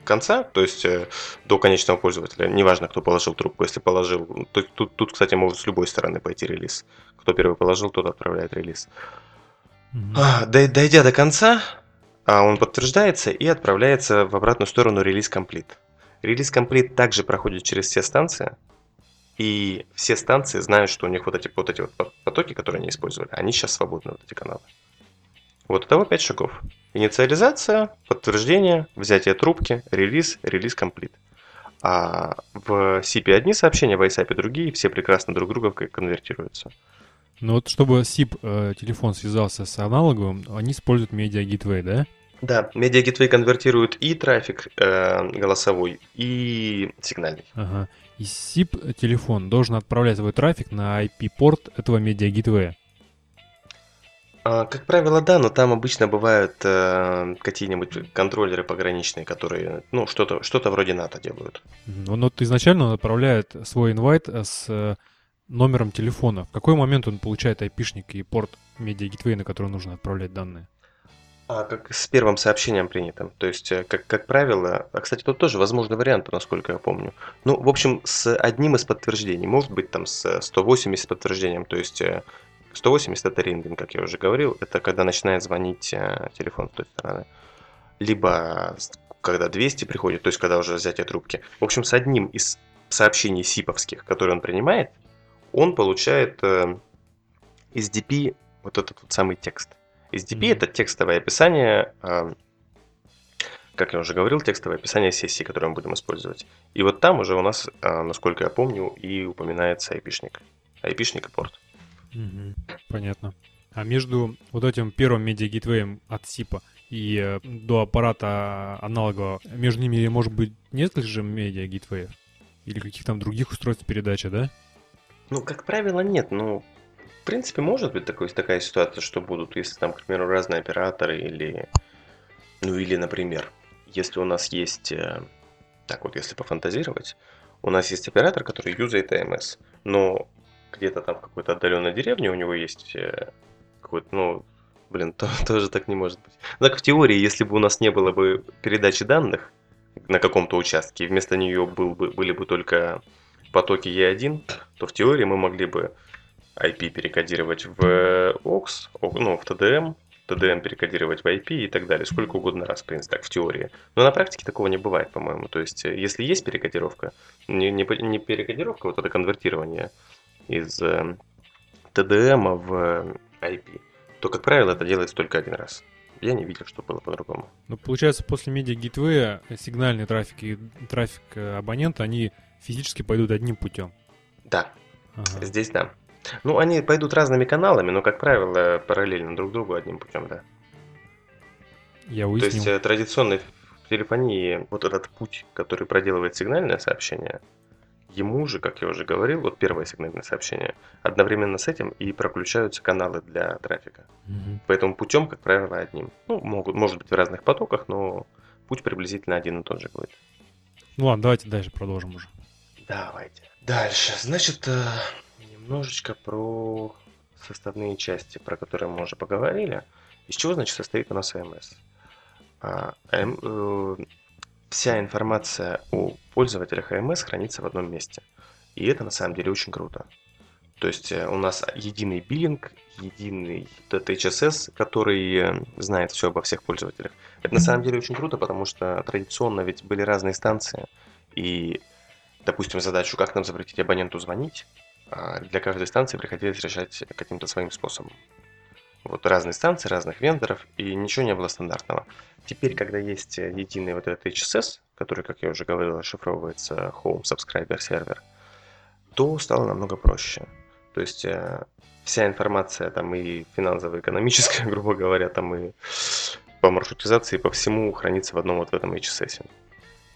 S2: конца, то есть э, до конечного пользователя, неважно, кто положил трубку, если положил, то, тут, тут, кстати, может с любой стороны пойти релиз. Кто первый положил, тот отправляет релиз. Mm-hmm. Дойдя до конца, а он подтверждается и отправляется в обратную сторону релиз комплит. Релиз комплит также проходит через все станции, и все станции знают, что у них вот эти вот эти вот потоки, которые они использовали, они сейчас свободны, вот эти каналы. Вот итого 5 шагов. Инициализация, подтверждение, взятие трубки, релиз, релиз комплит. А в CP одни сообщения, в ISAP другие, все прекрасно друг друга конвертируются.
S1: Ну вот чтобы SIP э, телефон связался с аналоговым, они используют Media Gateway, да?
S2: Да, Media Gateway конвертирует и трафик э, голосовой, и сигнальный.
S1: Ага. И SIP телефон должен отправлять свой трафик на IP-порт этого Media Gateway.
S2: А, как правило, да, но там обычно бывают э, какие-нибудь контроллеры пограничные, которые, ну, что-то что вроде НАТО делают.
S1: Ну, но изначально он отправляет свой инвайт с номером телефона. В какой момент он получает айпишник и порт медиа гитвей, на который нужно отправлять данные?
S2: А как с первым сообщением принятым. То есть, э, как, как правило, а, кстати, тут тоже возможны варианты, насколько я помню. Ну, в общем, с одним из подтверждений, может быть, там с 180 подтверждением, то есть 180 э, это рингинг, как я уже говорил, это когда начинает звонить э, телефон с той стороны. Либо когда 200 приходит, то есть когда уже взятие трубки. В общем, с одним из сообщений сиповских, которые он принимает, он получает э, из DP вот этот вот самый текст. Из DP mm-hmm. это текстовое описание, э, как я уже говорил, текстовое описание сессии, которую мы будем использовать. И вот там уже у нас, э, насколько я помню, и упоминается айпишник. Айпишник и порт.
S1: Mm-hmm. Понятно. А между вот этим первым медиагейтвеем от СИПа и э, до аппарата аналогового, между ними может быть несколько же медиагейтвеев? Или каких там других устройств передачи, да?
S2: Ну, как правило, нет. Ну, в принципе, может быть такой, такая ситуация, что будут, если там, к примеру, разные операторы или... Ну, или, например, если у нас есть... Э, так вот, если пофантазировать, у нас есть оператор, который юзает AMS, но где-то там в какой-то отдаленной деревне у него есть э, какой-то, ну, блин, [LAUGHS] то, тоже так не может быть. Так в теории, если бы у нас не было бы передачи данных на каком-то участке, вместо нее был бы, были бы только потоке E1, то в теории мы могли бы IP перекодировать в OX, ну, в TDM, TDM перекодировать в IP и так далее, сколько угодно раз, в принципе, так в теории. Но на практике такого не бывает, по-моему. То есть, э, если есть перекодировка, не, не, не перекодировка, вот это конвертирование из э, TDM в IP, то, как правило, это делается только один раз. Я не видел, что было по-другому.
S1: Ну, получается, после медиа гитвея сигнальный трафик и трафик э, абонента, они физически пойдут одним путем.
S2: Да, ага. здесь да. Ну, они пойдут разными каналами, но, как правило, параллельно друг другу одним путем, да.
S1: Я уяснил.
S2: То есть э, традиционной телефонии вот этот путь, который проделывает сигнальное сообщение, ему же, как я уже говорил, вот первое сигнальное сообщение, одновременно с этим и проключаются каналы для трафика. Угу. Поэтому путем, как правило, одним. Ну, могут, может быть в разных потоках, но путь приблизительно один и тот же будет.
S1: Ну ладно, давайте дальше продолжим уже.
S2: Давайте. Дальше. Значит, э, немножечко про составные части, про которые мы уже поговорили. Из чего, значит, состоит у нас АМС? А, АМ, э, вся информация о пользователях АМС хранится в одном месте. И это на самом деле очень круто. То есть э, у нас единый биллинг, единый THSS, который э, знает все обо всех пользователях. Это на самом деле очень круто, потому что традиционно ведь были разные станции, и, допустим, задачу, как нам запретить абоненту звонить, а, для каждой станции приходилось решать каким-то своим способом. Вот разные станции, разных вендоров, и ничего не было стандартного. Теперь, когда есть э, единый вот этот HSS, который, как я уже говорил, расшифровывается Home Subscriber Server, то стало намного проще. То есть э, вся информация там и финансово-экономическая, [LAUGHS] грубо говоря, там и по маршрутизации, по всему хранится в одном вот в этом HSS.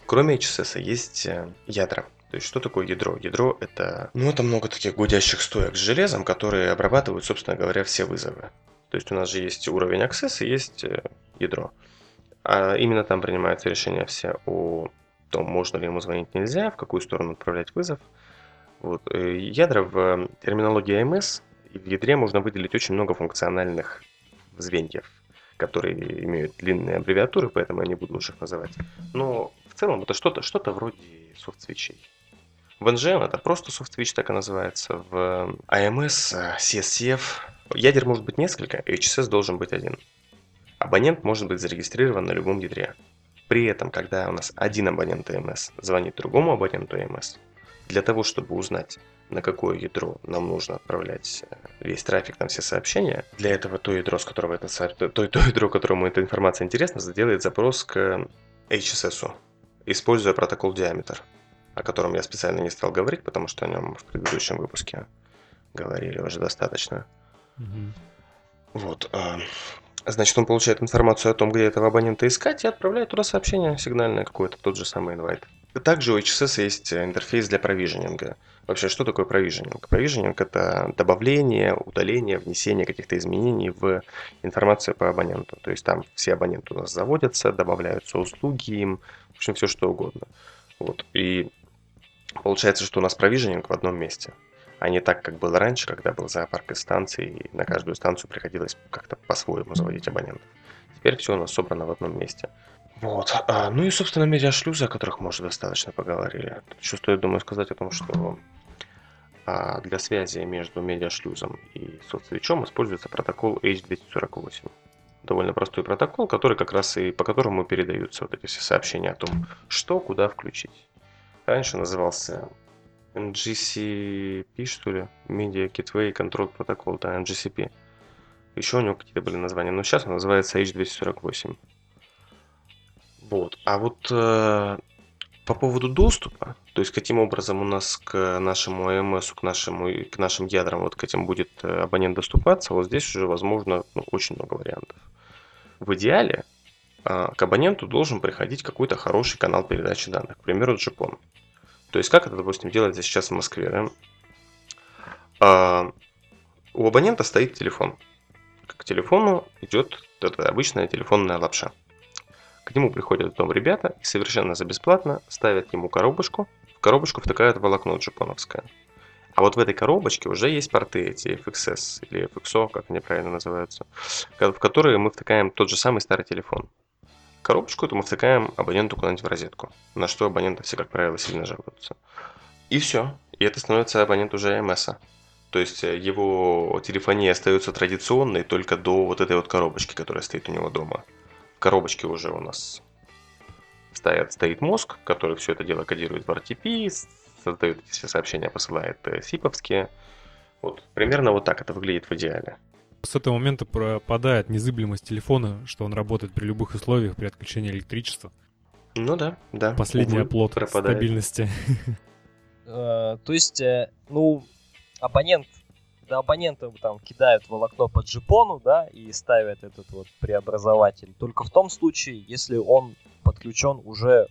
S2: Кроме HSS есть э, ядра. То есть что такое ядро? Ядро это, ну это много таких гудящих стоек с железом, которые обрабатывают, собственно говоря, все вызовы. То есть у нас же есть уровень access и есть э, ядро. А именно там принимаются решения все о том, можно ли ему звонить, нельзя, в какую сторону отправлять вызов – вот. Э, ядра в терминологии AMS и в ядре можно выделить очень много функциональных звеньев, которые имеют длинные аббревиатуры, поэтому я не буду лучше их называть. Но в целом это что-то что вроде софт-свечей. В NGN это просто софт-свич, так и называется. В AMS, CSCF ядер может быть несколько, и HSS должен быть один. Абонент может быть зарегистрирован на любом ядре. При этом, когда у нас один абонент AMS звонит другому абоненту AMS, для того, чтобы узнать, на какое ядро нам нужно отправлять э, весь трафик, там все сообщения, для этого то ядро, с которого это, то, то ядро, которому эта информация интересна, сделает запрос к HSS, используя протокол диаметр, о котором я специально не стал говорить, потому что о нем в предыдущем выпуске говорили уже достаточно. Mm-hmm. Вот. А, значит, он получает информацию о том, где этого абонента искать, и отправляет туда сообщение сигнальное какое-то, тот же самый инвайт. Также у HSS есть интерфейс для провиженинга. Вообще, что такое провиженинг? Провиженинг – это добавление, удаление, внесение каких-то изменений в информацию по абоненту. То есть там все абоненты у нас заводятся, добавляются услуги им, в общем, все что угодно. Вот. И получается, что у нас провиженинг в одном месте, а не так, как было раньше, когда был зоопарк из станций, и на каждую станцию приходилось как-то по-своему заводить абонентов. Теперь все у нас собрано в одном месте. Вот. А, ну и, собственно, медиашлюзы, о которых мы уже достаточно поговорили. Еще стоит, думаю, сказать о том, что а, для связи между медиашлюзом и соцсвечом используется протокол H248. Довольно простой протокол, который как раз и по которому передаются вот эти все сообщения о том, что куда включить. Раньше назывался NGCP, что ли? Media Gateway Control Protocol, да, NGCP. Еще у него какие-то были названия, но сейчас он называется H248. Вот. А вот э, по поводу доступа, то есть каким образом у нас к нашему AMS, к, нашему, к нашим ядрам, вот к этим будет э, абонент доступаться, вот здесь уже возможно ну, очень много вариантов. В идеале э, к абоненту должен приходить какой-то хороший канал передачи данных, к примеру, GPON. То есть как это, допустим, делается сейчас в Москве, да? А, у абонента стоит телефон. К телефону идет обычная телефонная лапша. К нему приходят потом ребята и совершенно за бесплатно ставят ему коробочку. В коробочку втыкают волокно джипоновское. А вот в этой коробочке уже есть порты эти FXS или FXO, как они правильно называются, в которые мы втыкаем тот же самый старый телефон. Коробочку эту мы втыкаем абоненту куда-нибудь в розетку, на что абоненты все, как правило, сильно жалуются. И все. И это становится абонент уже АМС. То есть э, его телефония остается традиционной только до вот этой вот коробочки, которая стоит у него дома. В коробочке уже у нас стоит, стоит мозг, который все это дело кодирует в RTP, создает все сообщения, посылает э, сиповские. Вот примерно вот так это выглядит в идеале.
S1: С этого момента пропадает незыблемость телефона, что он работает при любых условиях при отключении электричества.
S2: Ну да, да.
S1: Последний Увы, оплот пропадает. стабильности. [LAUGHS]
S3: Э, то есть, э, ну, абонент когда абоненты там кидают волокно по джипону, да, и ставят этот вот преобразователь, только в том случае, если он подключен уже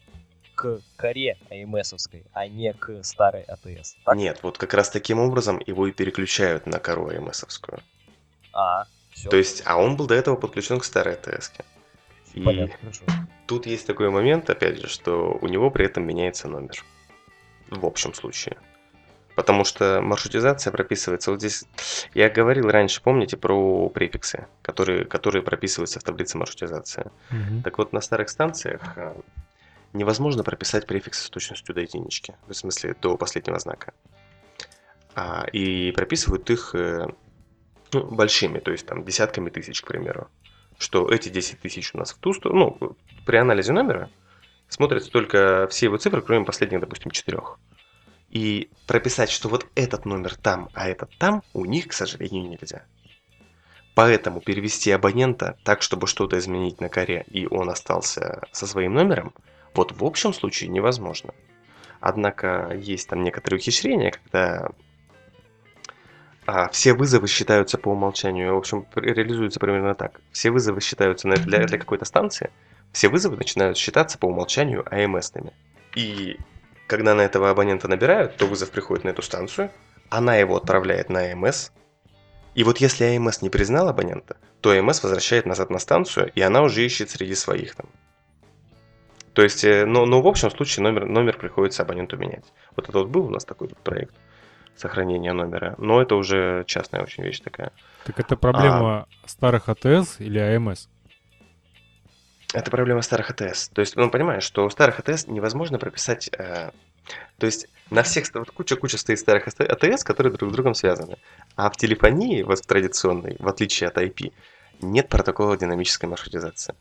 S3: к коре АМСовской, а не к старой АТС.
S2: Так? Нет, вот как раз таким образом его и переключают на кору АМСовскую.
S3: А, все.
S2: То есть, а он был до этого подключен к старой АТС. И Понятно, хорошо. тут есть такой момент, опять же, что у него при этом меняется номер. В общем случае. Потому что маршрутизация прописывается вот здесь. Я говорил раньше, помните, про префиксы, которые, которые прописываются в таблице маршрутизации. Угу. Так вот, на старых станциях а, невозможно прописать префиксы с точностью до единички. В смысле, до последнего знака. а, и прописывают их э, ну, большими, то есть там десятками тысяч, к примеру. Что эти 10 тысяч у нас в ту сторону, ну, при анализе номера смотрятся только все его цифры, кроме последних, допустим, четырех. И прописать, что вот этот номер там, а этот там, у них, к сожалению, нельзя. Поэтому перевести абонента так, чтобы что-то изменить на коре, и он остался со своим номером, вот в общем случае невозможно. Однако есть там некоторые ухищрения, когда а, все вызовы считаются по умолчанию. В общем, реализуются примерно так. Все вызовы считаются для, для какой-то станции, все вызовы начинают считаться по умолчанию АМСными. И когда на этого абонента набирают, то вызов приходит на эту станцию, она его отправляет на АМС, и вот если АМС не признал абонента, то АМС возвращает назад на станцию, и она уже ищет среди своих там. То есть, ну, ну в общем случае номер, номер приходится абоненту менять. Вот это вот был у нас такой проект сохранения номера, но это уже частная очень вещь такая.
S1: Так это проблема а... старых АТС или АМС?
S2: Это проблема старых АТС. То есть, ну, понимаешь, что у старых АТС невозможно прописать... Э, то есть, на всех... Вот куча-куча стоит старых АТС, которые друг с другом связаны. А в телефонии, вот в традиционной, в отличие от IP, нет протокола динамической маршрутизации.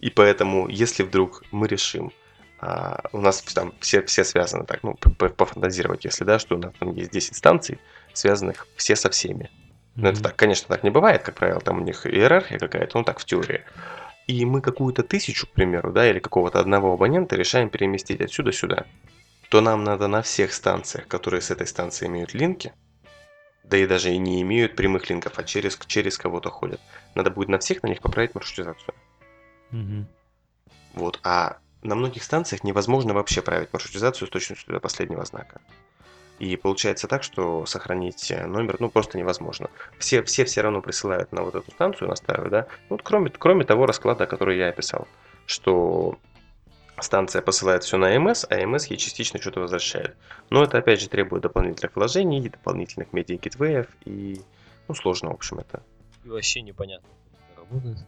S2: И поэтому, если вдруг мы решим, а, у нас там все, все связаны так, ну, пофантазировать, если да, что у нас там есть 10 станций, связанных все со всеми. Mm-hmm. Но это так, конечно, так не бывает, как правило, там у них иерархия какая-то, ну так в теории. И мы какую-то тысячу, к примеру, да, или какого-то одного абонента решаем переместить отсюда сюда, то нам надо на всех станциях, которые с этой станции имеют линки, да и даже и не имеют прямых линков, а через, через кого-то ходят. Надо будет на всех на них поправить маршрутизацию.
S1: Угу.
S2: Вот, а на многих станциях невозможно вообще править маршрутизацию с точностью до последнего знака. И получается так, что сохранить номер, ну, просто невозможно. Все, все все равно присылают на вот эту станцию, на старую, да. Ну, вот кроме, кроме того расклада, который я описал, что станция посылает все на МС, а МС ей частично что-то возвращает. Но это, опять же, требует дополнительных вложений, дополнительных медиа-гитвеев, и, ну, сложно, в общем, это.
S3: И вообще непонятно, как это работает.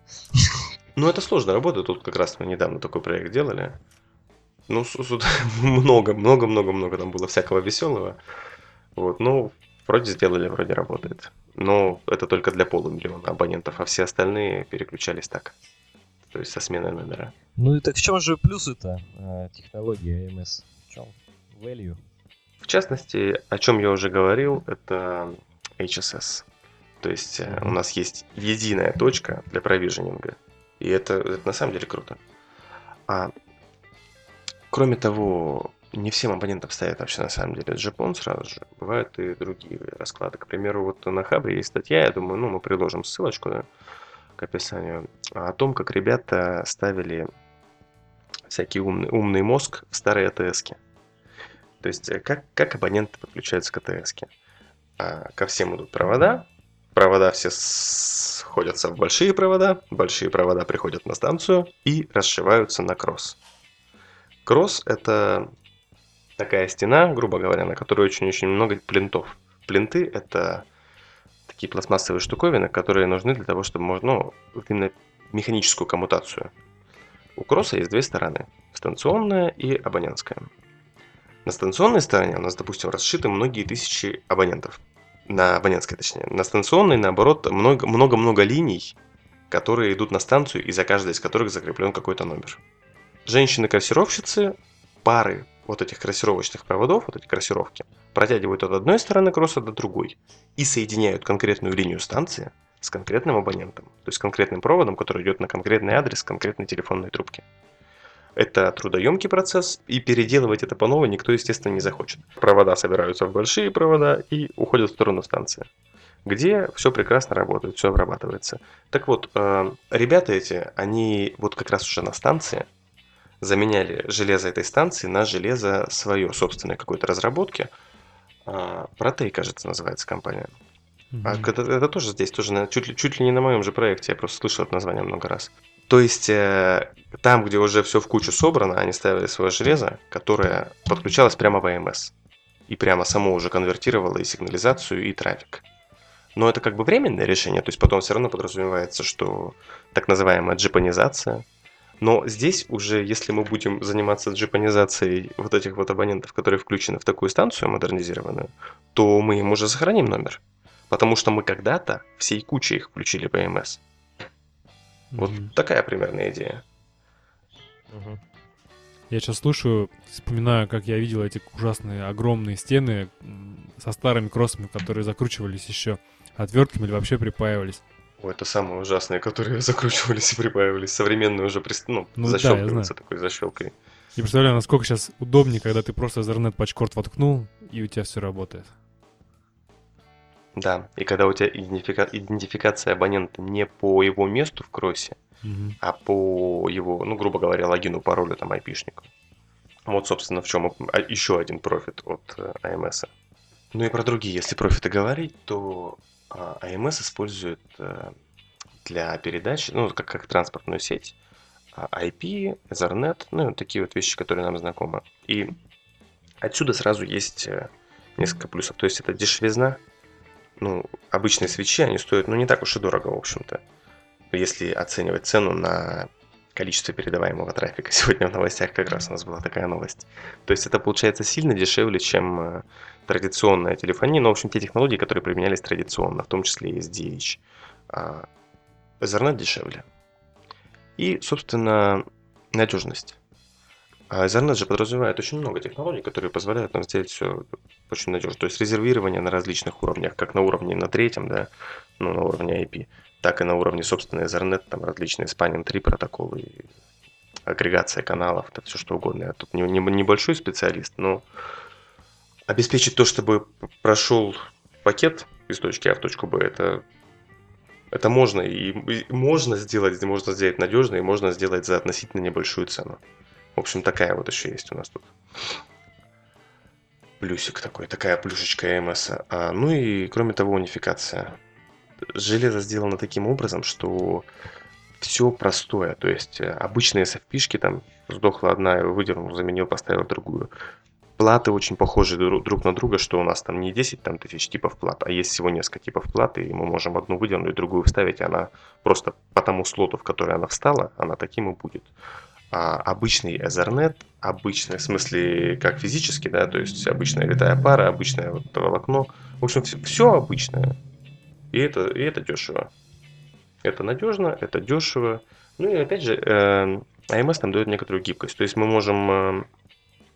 S2: Ну, это сложно работает. Тут как раз мы недавно такой проект делали. Ну, [LAUGHS] много, много, много, много там было всякого веселого. Вот, ну, вроде сделали, вроде работает. Но это только для полумиллиона абонентов, а все остальные переключались так. То есть со сменой номера.
S3: Ну и так в чем же плюсы-то э, технологии AMS? В чем value?
S2: В частности, о чем я уже говорил, это HSS. То есть mm-hmm. у нас есть единая точка для провиженинга. И это, это на самом деле круто. А Кроме того, не всем абонентам ставят вообще на самом деле джипон сразу же. Бывают и другие расклады. К примеру, вот на Хабре есть статья, я думаю, ну, мы приложим ссылочку да, к описанию, о том, как ребята ставили всякий умный, умный мозг в старые АТС-ки. То есть, э, как, как абоненты подключаются к АТС-ке. А, ко всем идут провода, провода все сходятся в большие провода, большие провода приходят на станцию и расшиваются на кросс. Кросс – это такая стена, грубо говоря, на которой очень-очень много плинтов. Плинты – это такие пластмассовые штуковины, которые нужны для того, чтобы можно, ну, именно механическую коммутацию. У кросса есть две стороны – станционная и абонентская. На станционной стороне у нас, допустим, расшиты многие тысячи абонентов. На абонентской, точнее. На станционной, наоборот, много-много линий, которые идут на станцию, и за каждой из которых закреплен какой-то номер женщины-кроссировщицы пары вот этих кроссировочных проводов, вот эти кроссировки, протягивают от одной стороны кросса до другой и соединяют конкретную линию станции с конкретным абонентом, то есть конкретным проводом, который идет на конкретный адрес конкретной телефонной трубки. Это трудоемкий процесс, и переделывать это по новой никто, естественно, не захочет. Провода собираются в большие провода и уходят в сторону станции, где все прекрасно работает, все обрабатывается. Так вот, э, ребята эти, они вот как раз уже на станции – заменяли железо этой станции на железо свое, собственной какой-то разработки. Протей, а, кажется, называется компания. Mm-hmm. А это, это тоже здесь, тоже чуть, ли, чуть ли не на моем же проекте, я просто слышал это название много раз. То есть э, там, где уже все в кучу собрано, они ставили свое железо, которое подключалось прямо в AMS. И прямо само уже конвертировало и сигнализацию, и трафик. Но это как бы временное решение, то есть потом все равно подразумевается, что так называемая джипанизация – Но здесь уже, если мы будем заниматься джипанизацией вот этих вот абонентов, которые включены в такую станцию модернизированную, то мы им уже сохраним номер. Потому что мы когда-то всей кучей их включили по МС. Вот такая примерная идея.
S3: Мгм.
S1: Я сейчас слушаю, вспоминаю, как я видел эти ужасные огромные стены со старыми кроссами, которые закручивались еще отвертками или вообще припаивались.
S2: Ой, это самые ужасные, которые [LAUGHS] закручивались и припаивались. Современные уже прист... ну,
S1: Ну да,
S2: защелкиваются такой защелкой.
S1: Я представляю, насколько сейчас удобнее, когда ты просто Ethernet патчкорд воткнул, и у тебя все работает.
S2: Да, и когда у тебя идентифика- идентификация абонента не по его месту в кроссе,
S1: Мгм.
S2: а по его, ну, грубо говоря, логину, паролю, там, айпишнику. Вот, собственно, в чем еще один профит от э, AMS. Ну и про другие, если профиты говорить, то а, AMS использует э, для передач, ну, как, как транспортную сеть, а, IP, Ethernet, ну, такие вот вещи, которые нам знакомы. И отсюда сразу есть э, несколько плюсов. То есть это дешевизна, ну, обычные свечи, они стоят, ну, не так уж и дорого, в общем-то если оценивать цену на количество передаваемого трафика. [LAUGHS] Сегодня в новостях как раз у нас была такая новость. То есть это получается сильно дешевле, чем э, традиционная телефония, но, в общем, те технологии, которые применялись традиционно, в том числе и SDH. А Ethernet дешевле. И, собственно, надежность. А Ethernet же подразумевает очень много технологий, которые позволяют нам сделать все очень надежно. То есть резервирование на различных уровнях, как на уровне на третьем, да, ну, на уровне IP, так и на уровне, собственно, Ethernet, там различные Spanning 3 протоколы, агрегация каналов, это все что угодно. Я тут не, не, небольшой специалист, но обеспечить то, чтобы прошел пакет из точки А в точку Б, это, это можно. И, и можно сделать, можно сделать надежно, и можно сделать за относительно небольшую цену. В общем, такая вот еще есть у нас тут. Плюсик такой, такая плюшечка ЭМС. А, ну и, кроме того, унификация железо сделано таким образом, что все простое. То есть обычные SFP-шки, там сдохла одна, выдернул, заменил, поставил другую. Платы очень похожи друг на друга, что у нас там не 10 там, тысяч типов плат, а есть всего несколько типов платы, и мы можем одну выдернуть, другую вставить, и она просто по тому слоту, в который она встала, она таким и будет. А обычный Ethernet, обычный, в смысле, как физически, да, то есть обычная витая пара, обычное вот волокно, в общем, все, все обычное, и это, и это дешево. Это надежно, это дешево. Ну и опять же, AMS нам дает некоторую гибкость. То есть мы можем э,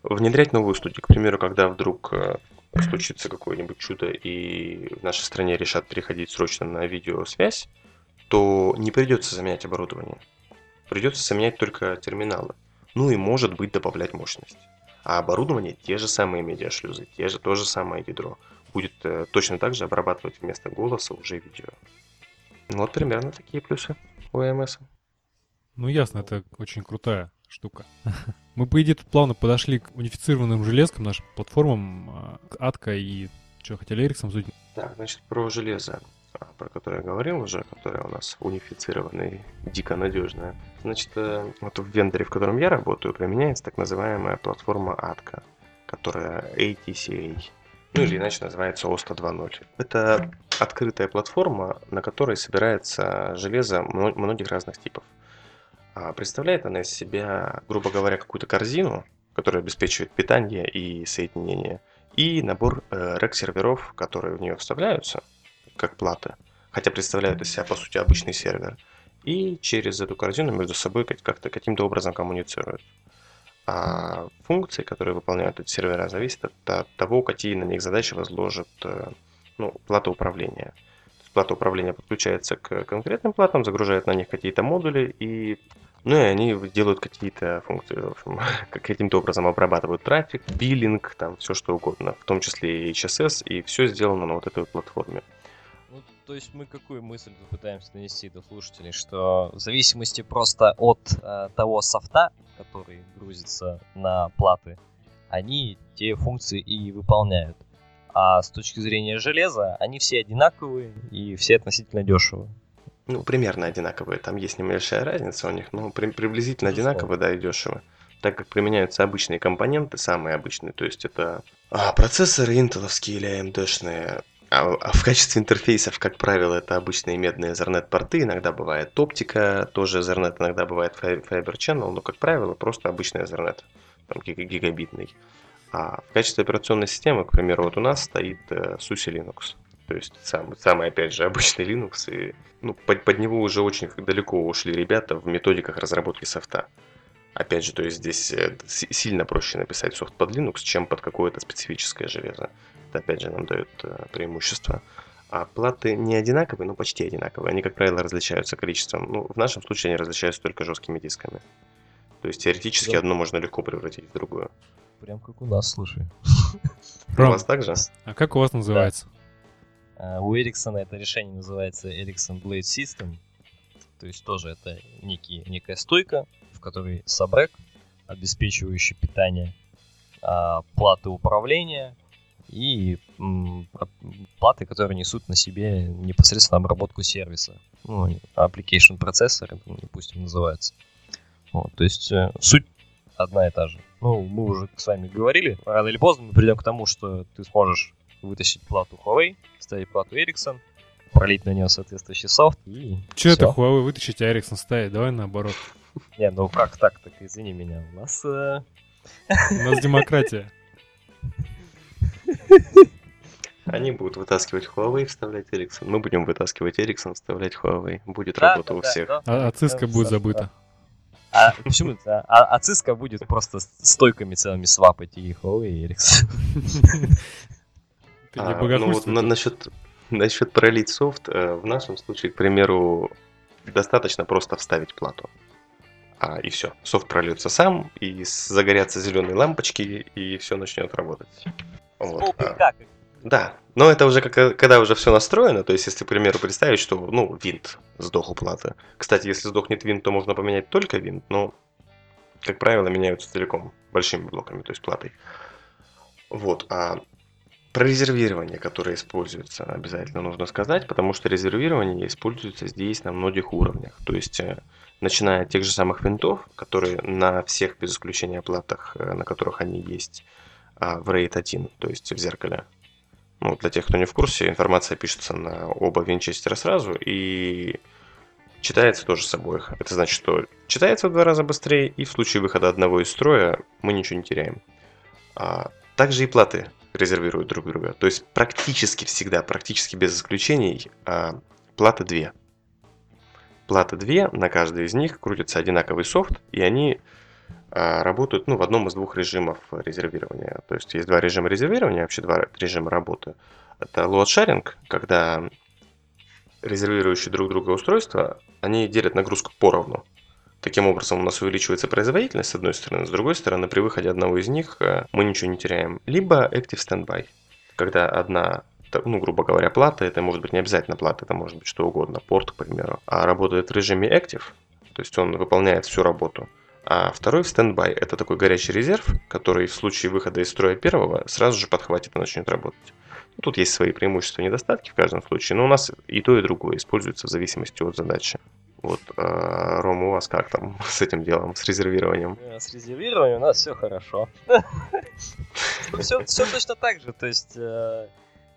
S2: внедрять новые услуги. К примеру, когда вдруг э, случится какое-нибудь чудо и в нашей стране решат переходить срочно на видеосвязь, то не придется заменять оборудование. Придется заменять только терминалы. Ну и может быть добавлять мощность. А оборудование те же самые медиашлюзы, те же, то же самое ядро будет э, точно так же обрабатывать вместо голоса уже видео. Ну, вот примерно такие плюсы у AMS.
S1: Ну ясно, это очень крутая штука. [LAUGHS] Мы, по идее, тут плавно подошли к унифицированным железкам, нашим платформам, к Атка и что хотели Эриксон обсудить.
S2: Так, значит, про железо, а, про которое я говорил уже, которое у нас унифицированное дико надежное. Значит, э, вот в вендоре, в котором я работаю, применяется так называемая платформа Атка, которая ATCA ну или иначе называется ОСТа 2.0. Это открытая платформа, на которой собирается железо многих разных типов. А представляет она из себя, грубо говоря, какую-то корзину, которая обеспечивает питание и соединение, и набор э, рек-серверов, которые в нее вставляются, как платы, хотя представляют из себя, по сути, обычный сервер, и через эту корзину между собой как-то каким-то образом коммуницируют. А функции, которые выполняют эти сервера, зависят от того, какие на них задачи возложит э, ну, плата управления. Плата управления подключается к конкретным платам, загружает на них какие-то модули, и, ну, и они делают какие-то функции, в общем, [LAUGHS] каким-то образом обрабатывают трафик, биллинг, там все что угодно, в том числе и HSS, и все сделано на вот этой платформе.
S3: То есть мы какую мысль пытаемся донести до слушателей, что в зависимости просто от э, того софта, который грузится на платы, они те функции и выполняют. А с точки зрения железа, они все одинаковые и все относительно дешевые.
S2: Ну, примерно одинаковые. Там есть небольшая разница у них, но при, приблизительно одинаковые, да, и дешево. Так как применяются обычные компоненты, самые обычные, то есть это а, процессоры интеловские или AMD-шные, А, а в качестве интерфейсов, как правило, это обычные медные Ethernet-порты, иногда бывает оптика, тоже Ethernet, иногда бывает Fiber Channel, но, как правило, просто обычный Ethernet, там гигабитный. А в качестве операционной системы, к примеру, вот у нас стоит э, SUSE Linux. То есть самый, самый, опять же, обычный Linux. И, ну, под, под него уже очень далеко ушли ребята в методиках разработки софта. Опять же, то есть здесь э, сильно проще написать софт под Linux, чем под какое-то специфическое железо. Это опять же нам дает э, преимущество. А платы не одинаковые, но почти одинаковые. Они, как правило, различаются количеством. Ну, в нашем случае они различаются только жесткими дисками. То есть теоретически да. одно можно легко превратить в другое.
S3: Прям как у нас, слушай. [LAUGHS]
S2: У вас так же?
S1: А как у вас называется?
S3: Да. У Ericsson это решение называется Ericsson Blade System. То есть тоже это некий, некая стойка, в которой сабрек, обеспечивающий питание, а, платы управления и платы, которые несут на себе непосредственно обработку сервиса. Ну, application процессор, допустим, называется. Вот, то есть э, суть одна и та же. Ну, мы уже с вами говорили, рано или поздно мы придем к тому, что ты сможешь вытащить плату Huawei, ставить плату Ericsson, пролить на нее соответствующий софт и
S1: Че это Huawei вытащить, а Ericsson ставить? Давай наоборот. [LAUGHS]
S3: Не, ну как так, так извини меня, у нас... Э...
S1: У нас [LAUGHS] демократия.
S2: Они будут вытаскивать Huawei, вставлять Ericsson. Мы будем вытаскивать Ericsson, вставлять Huawei. Будет да, работа да, у всех. Да,
S1: а, а Cisco будет забыта.
S3: А почему? А, а, а Cisco будет просто стойками целыми свапать и Huawei, и Ericsson.
S2: Ты не а, ну вот на, насчет, насчет пролить софт, в нашем случае, к примеру, достаточно просто вставить плату. А, и все. Софт прольется сам, и загорятся зеленые лампочки, и все начнет работать. Вот. А, да, но это уже как, когда уже все настроено, то есть если, к примеру, представить, что, ну, винт сдох у платы. Кстати, если сдохнет винт, то можно поменять только винт, но, как правило, меняются целиком, большими блоками, то есть платой. Вот, а про резервирование, которое используется, обязательно нужно сказать, потому что резервирование используется здесь на многих уровнях. То есть, э, начиная от тех же самых винтов, которые на всех без исключения платах, э, на которых они есть, а, в RAID 1, то есть в зеркале, ну, для тех, кто не в курсе, информация пишется на оба винчестера сразу и читается тоже с обоих. Это значит, что читается в два раза быстрее, и в случае выхода одного из строя мы ничего не теряем. А, также и платы резервируют друг друга. То есть практически всегда, практически без исключений, а, платы две. Платы две, на каждой из них крутится одинаковый софт, и они работают ну, в одном из двух режимов резервирования. То есть есть два режима резервирования, вообще два режима работы. Это sharing, когда резервирующие друг друга устройства, они делят нагрузку поровну. Таким образом, у нас увеличивается производительность с одной стороны, с другой стороны, при выходе одного из них э, мы ничего не теряем. Либо Active Standby, когда одна ну, грубо говоря, плата, это может быть не обязательно плата, это может быть что угодно, порт, к примеру, а работает в режиме Active, то есть он выполняет всю работу. А второй в стендбай – это такой горячий резерв, который в случае выхода из строя первого сразу же подхватит и начнет работать. Ну, тут есть свои преимущества и недостатки в каждом случае, но у нас и то, и другое используется в зависимости от задачи. Вот, а, Рома, у вас как там [LAUGHS] с этим делом, с резервированием?
S3: С резервированием у нас все хорошо. [LAUGHS] Все точно так же, то есть э,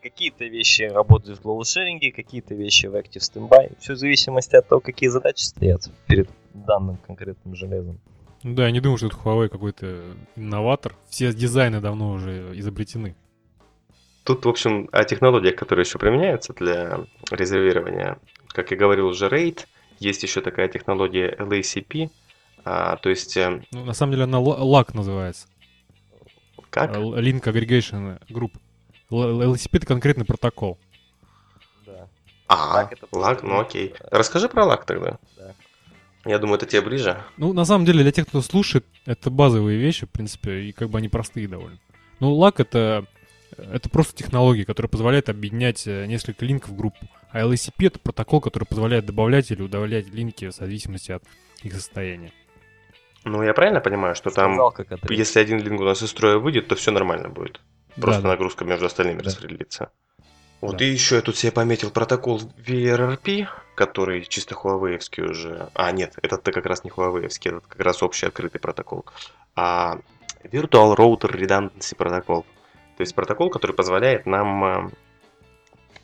S3: какие-то вещи работают в load sharing'е, какие-то вещи в Active Standby. Все в зависимости от того, какие задачи стоят перед данным конкретным железом.
S1: Ну да, я не думаю, что это Huawei какой-то инноватор. Все дизайны давно уже изобретены.
S2: Тут, в общем, о технологиях, которые еще применяются для резервирования. Как я говорил уже, RAID. Есть еще такая технология LACP. А, то есть... Э,
S1: ну, на самом деле она LAC называется.
S2: Как?
S1: Link Aggregation Group. LACP это конкретный протокол.
S2: Да. А, LAC, ну окей. Расскажи про LAC тогда. Да. Я думаю, это тебе ближе.
S1: Ну, на самом деле, для тех, кто слушает, это базовые вещи, в принципе, и как бы они простые довольно. Ну, лак это, это просто технология, которая позволяет объединять э, несколько линков в группу. А LACP это протокол, который позволяет добавлять или удалять линки в зависимости от их состояния.
S2: Ну, я правильно понимаю, что Сказал, там, если один линк у нас из строя выйдет, то все нормально будет. Просто да, нагрузка между остальными да. распределится. Вот, да. и еще я тут себе пометил протокол VRRP, который чисто Huawei уже... А, нет, этот-то как раз не Huawei, этот как раз общий открытый протокол. А Virtual Router Redundancy протокол. То есть протокол, который позволяет нам э,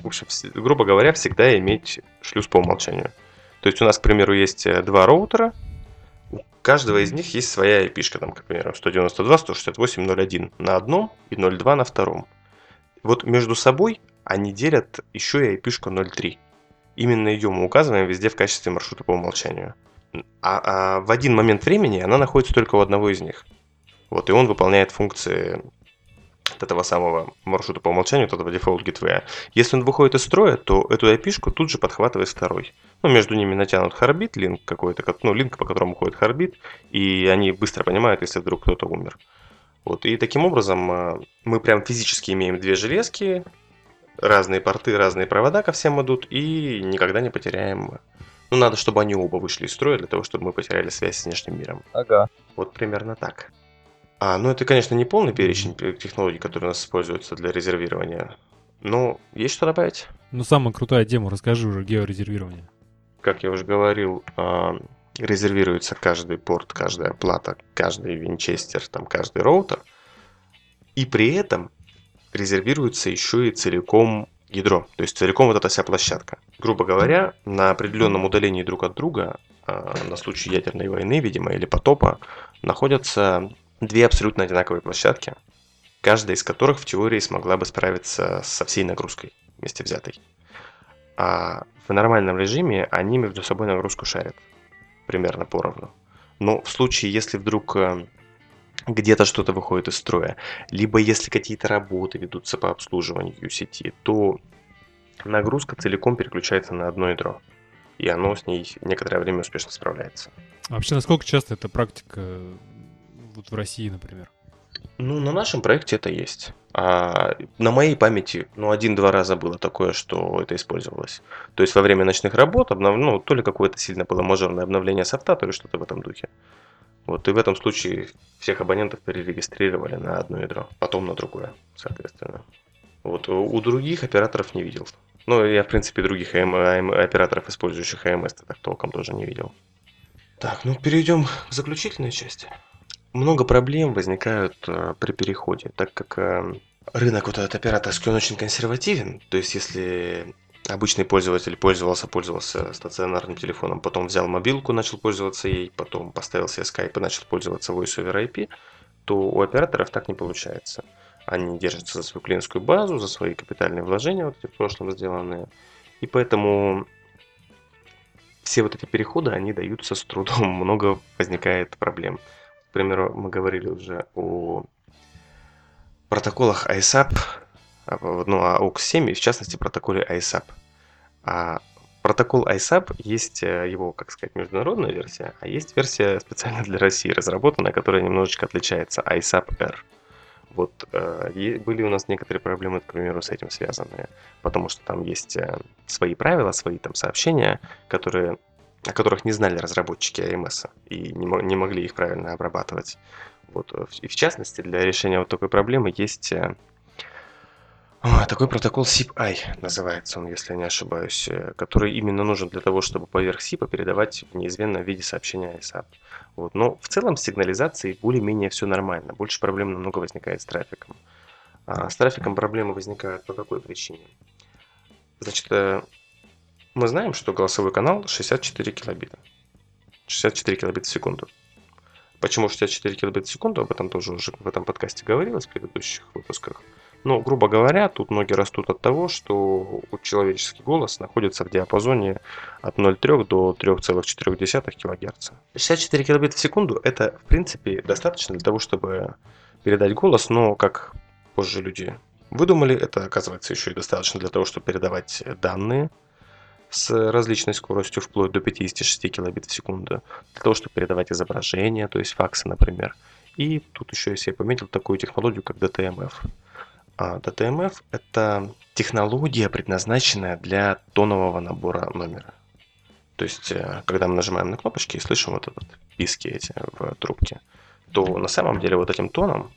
S2: в общем, грубо говоря, всегда иметь шлюз по умолчанию. То есть у нас, к примеру, есть э, два роутера, у каждого из них есть своя IP, там, к примеру, 192.168.0.1 на одном и 0.2 на втором. Вот между собой они делят еще и IP 0.3. Именно ее мы указываем везде в качестве маршрута по умолчанию. А, а в один момент времени она находится только у одного из них. Вот, и он выполняет функции этого самого маршрута по умолчанию, от этого default gateway. Если он выходит из строя, то эту IP тут же подхватывает второй. Ну, между ними натянут харбит, линк какой-то, ну, линк, по которому ходит харбит, и они быстро понимают, если вдруг кто-то умер. Вот, и таким образом э, мы прям физически имеем две железки, разные порты, разные провода ко всем идут, и никогда не потеряем... Ну, надо, чтобы они оба вышли из строя, для того, чтобы мы потеряли связь с внешним миром.
S3: Ага.
S2: Вот примерно так. А, ну, это, конечно, не полный перечень технологий, которые у нас используются для резервирования. Но есть что добавить?
S1: Ну, самая крутая тема, расскажи уже, георезервирование.
S2: Как я уже говорил, а, резервируется каждый порт, каждая плата, каждый винчестер, там, каждый роутер. И при этом резервируется еще и целиком ядро, то есть целиком вот эта вся площадка. Грубо говоря, на определенном удалении друг от друга, а, на случай ядерной войны, видимо, или потопа, находятся две абсолютно одинаковые площадки, каждая из которых в теории смогла бы справиться со всей нагрузкой вместе взятой. А в нормальном режиме они между собой нагрузку шарят примерно поровну. Но в случае, если вдруг э, где-то что-то выходит из строя, либо если какие-то работы ведутся по обслуживанию сети, то нагрузка целиком переключается на одно ядро, и оно с ней некоторое время успешно справляется.
S1: А вообще, насколько часто эта практика вот в России, например?
S2: Ну, на нашем проекте это есть. А на моей памяти, ну, один-два раза было такое, что это использовалось. То есть во время ночных работ, обнов... ну, то ли какое-то сильно было мажорное обновление софта, то ли что-то в этом духе. Вот, и в этом случае всех абонентов перерегистрировали на одно ядро, потом на другое, соответственно. Вот, у других операторов не видел. Ну, я, в принципе, других АМ, АМ, операторов, использующих АМС, так толком тоже не видел. Так, ну, перейдем к заключительной части. Много проблем возникают э, при переходе, так как э, рынок вот этот операторский, он очень консервативен. То есть, если обычный пользователь пользовался, пользовался стационарным телефоном, потом взял мобилку, начал пользоваться ей, потом поставил себе Skype и начал пользоваться Voice over IP, то у операторов так не получается. Они держатся за свою клиентскую базу, за свои капитальные вложения, вот эти в прошлом сделанные. И поэтому все вот эти переходы, они даются с трудом, [LAUGHS] много возникает проблем. К примеру, мы говорили уже о протоколах ISAP, ну, о AUX7 и в частности протоколе ISAP. А протокол ISAP есть э, его, как сказать, международная версия, а есть версия специально для России разработанная, которая немножечко отличается, ISAP-R. Вот э, были у нас некоторые проблемы, к примеру, с этим связанные, потому что там есть э, свои правила, свои там сообщения, которые, о которых не знали разработчики AMS и не, не могли их правильно обрабатывать. Вот. Э, и в частности, для решения вот такой проблемы есть э, а, такой протокол SIP-I называется он, если я не ошибаюсь, э, который именно нужен для того, чтобы поверх SIP передавать в виде сообщения ISAP. Вот. Но в целом с сигнализацией более-менее все нормально. Больше проблем намного возникает с трафиком. А с трафиком проблемы возникают по какой причине? Значит, э, мы знаем, что голосовой канал 64 килобита. 64 килобита в секунду. Почему 64 килобита в секунду? Об этом тоже уже в этом подкасте говорилось в предыдущих выпусках. Ну, грубо говоря, тут ноги растут от того, что человеческий голос находится в диапазоне от 0,3 до 3,4 кГц. 64 кбит в секунду это, в принципе, достаточно для того, чтобы передать голос, но, как позже люди выдумали, это, оказывается, еще и достаточно для того, чтобы передавать данные с различной скоростью, вплоть до 56 кбит в секунду, для того, чтобы передавать изображения, то есть факсы, например. И тут еще, я пометил, такую технологию, как DTMF. А DTMF – это технология, предназначенная для тонового набора номера. То есть, э, когда мы нажимаем на кнопочки и слышим вот этот писки эти в трубке, то на самом деле вот этим тоном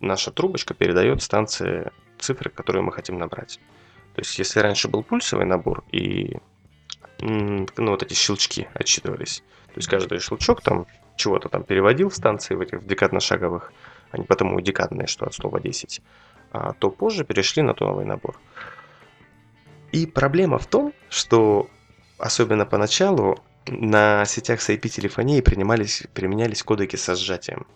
S2: наша трубочка передает станции цифры, которые мы хотим набрать. То есть, если раньше был пульсовый набор и ну, вот эти щелчки отсчитывались, то есть каждый щелчок там чего-то там переводил в станции в этих декадно-шаговых, они потому и декадные, что от слова 10, а, то позже перешли на тоновый набор. И проблема в том, что особенно поначалу на сетях с IP-телефонией принимались, применялись кодеки со сжатием.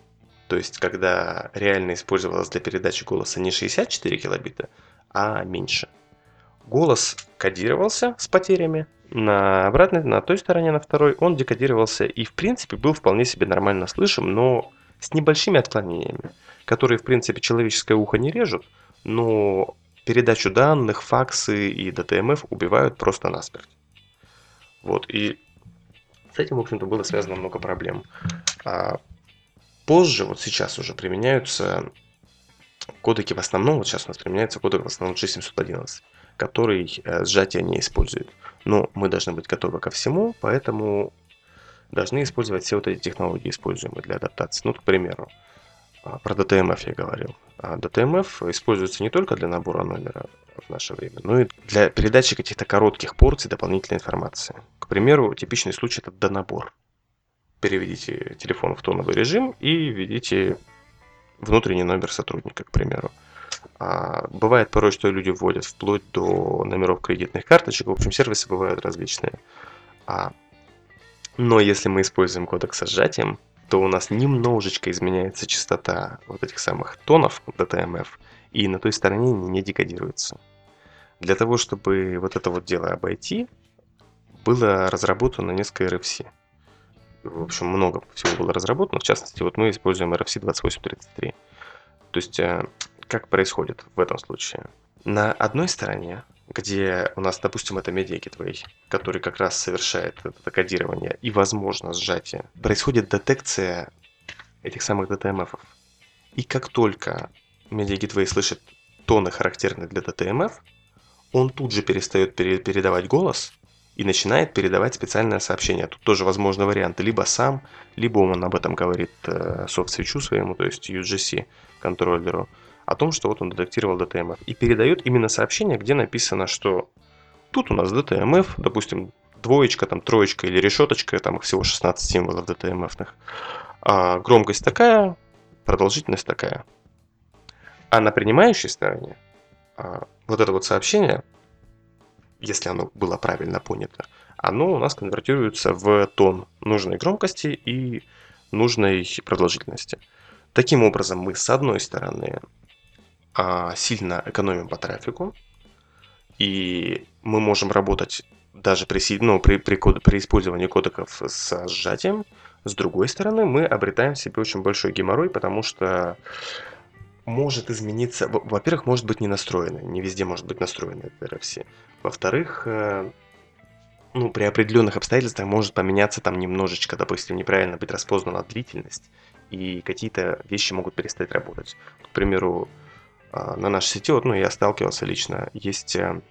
S2: То есть, когда реально использовалось для передачи голоса не 64 килобита, а меньше. Голос кодировался с потерями, на обратной, на той стороне, на второй, он декодировался и, в принципе, был вполне себе нормально слышим, но с небольшими отклонениями, которые, в принципе, человеческое ухо не режут, но передачу данных, факсы и DTMF убивают просто насмерть. Вот, и с этим, в общем-то, было связано много проблем. А позже, вот сейчас уже применяются кодеки в основном, вот сейчас у нас применяется кодек в основном G711, который э, сжатие не использует. Но мы должны быть готовы ко всему, поэтому должны использовать все вот эти технологии, используемые для адаптации. Ну, к примеру, про DTMF я говорил. А DTMF используется не только для набора номера в наше время, но и для передачи каких-то коротких порций дополнительной информации. К примеру, типичный случай это донабор. Переведите телефон в тоновый режим и введите внутренний номер сотрудника, к примеру. А бывает порой, что люди вводят вплоть до номеров кредитных карточек. В общем, сервисы бывают различные. А, но если мы используем кодек со сжатием, то у нас немножечко изменяется частота вот этих самых тонов DTMF, и на той стороне не декодируется. Для того, чтобы вот это вот дело обойти, было разработано несколько RFC. В общем, много всего было разработано. В частности, вот мы используем RFC 2833. То есть, э, как происходит в этом случае? На одной стороне где у нас, допустим, это Media Gateway, который как раз совершает это кодирование и, возможно, сжатие, происходит детекция этих самых DTMF. И как только Media слышит тоны, характерные для DTMF, он тут же перестает пере передавать голос и начинает передавать специальное сообщение. Тут тоже возможны варианты. Либо сам, либо он об этом говорит э, софт-свечу своему, то есть UGC контроллеру о том, что вот он детектировал DTMF. И передает именно сообщение, где написано, что тут у нас DTMF, допустим, двоечка, там троечка или решеточка, там всего 16 символов DTMF. А громкость такая, продолжительность такая. А на принимающей стороне а, вот это вот сообщение, если оно было правильно понято, оно у нас конвертируется в тон нужной громкости и нужной продолжительности. Таким образом, мы с одной стороны сильно экономим по трафику, и мы можем работать даже при, ну, при, при, при использовании кодеков с сжатием. С другой стороны, мы обретаем себе очень большой геморрой, потому что может измениться, во-первых, может быть не настроено, не везде может быть настроено RFC. Во-вторых, э, ну, при определенных обстоятельствах может поменяться там немножечко, допустим, неправильно быть распознана длительность, и какие-то вещи могут перестать работать. К примеру, а, на нашей сети, вот, ну, я сталкивался лично, есть э,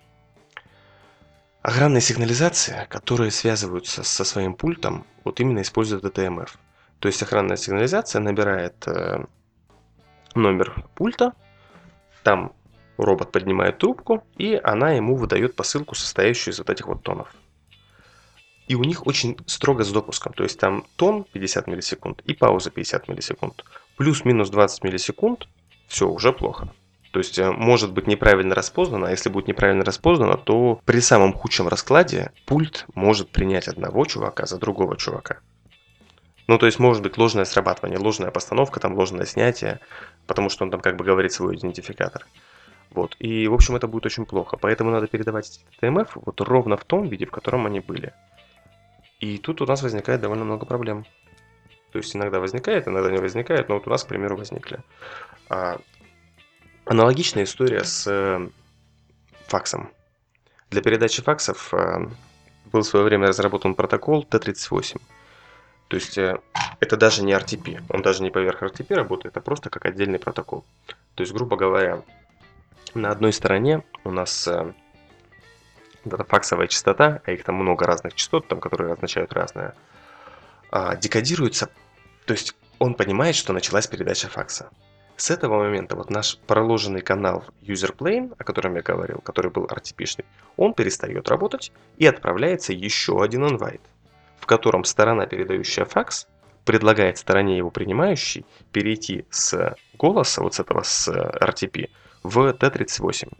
S2: охранные сигнализации, которые связываются со своим пультом, вот именно используя DTMF. То есть охранная сигнализация набирает э, номер пульта, там робот поднимает трубку, и она ему выдает посылку, состоящую из вот этих вот тонов. И у них очень строго с допуском. То есть там тон 50 миллисекунд и пауза 50 миллисекунд. Плюс-минус 20 миллисекунд, все, уже плохо. То есть э, может быть неправильно распознано, а если будет неправильно распознано, то при самом худшем раскладе пульт может принять одного чувака за другого чувака. Ну, то есть может быть ложное срабатывание, ложная постановка, там ложное снятие, потому что он там как бы говорит свой идентификатор. Вот. И, в общем, это будет очень плохо. Поэтому надо передавать TMF вот ровно в том виде, в котором они были. И тут у нас возникает довольно много проблем. То есть иногда возникает, иногда не возникает, но вот у нас, к примеру, возникли. А, Аналогичная история с э, факсом. Для передачи факсов э, был в свое время разработан протокол T38. То есть э, это даже не RTP, он даже не поверх RTP работает, а просто как отдельный протокол. То есть, грубо говоря, на одной стороне у нас факсовая частота, а их там много разных частот, там, которые означают разное, э, декодируется, то есть он понимает, что началась передача факса. С этого момента вот наш проложенный канал UserPlane, о котором я говорил, который был RTP-шный, он перестает работать и отправляется еще один инвайт, в котором сторона, передающая факс, предлагает стороне его принимающей перейти с голоса, вот с этого с RTP, в T38.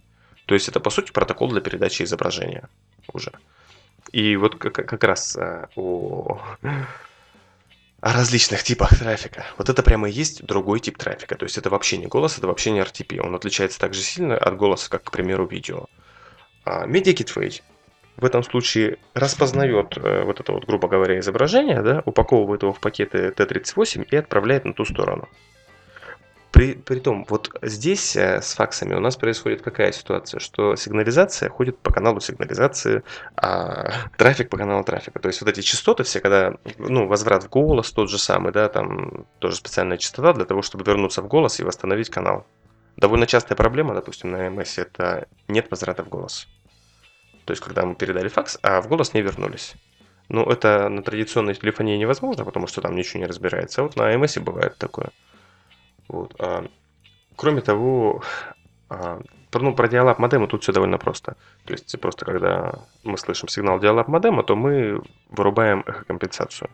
S2: То есть это, по сути, протокол для передачи изображения уже. И вот как, как раз о, о различных типах трафика. Вот это прямо и есть другой тип трафика. То есть это вообще не голос, это вообще не RTP. Он отличается так же сильно от голоса, как, к примеру, видео. А Media Gateway в этом случае распознает э, вот это вот, грубо говоря, изображение, да, упаковывает его в пакеты T38 и отправляет на ту сторону. При, при том, вот здесь э, с факсами у нас происходит какая ситуация, что сигнализация ходит по каналу сигнализации, а [LAUGHS] трафик по каналу трафика. То есть вот эти частоты все, когда, ну, возврат в голос тот же самый, да, там тоже специальная частота для того, чтобы вернуться в голос и восстановить канал. Довольно частая проблема, допустим, на MS это нет возврата в голос. То есть, когда мы передали факс, а в голос не вернулись. Ну, это на традиционной телефонии невозможно, потому что там ничего не разбирается. А вот на MS бывает такое. Вот. А, кроме того, а, ну, про диалаб модема тут все довольно просто. То есть просто когда мы слышим сигнал диалаб модема, то мы вырубаем эхокомпенсацию.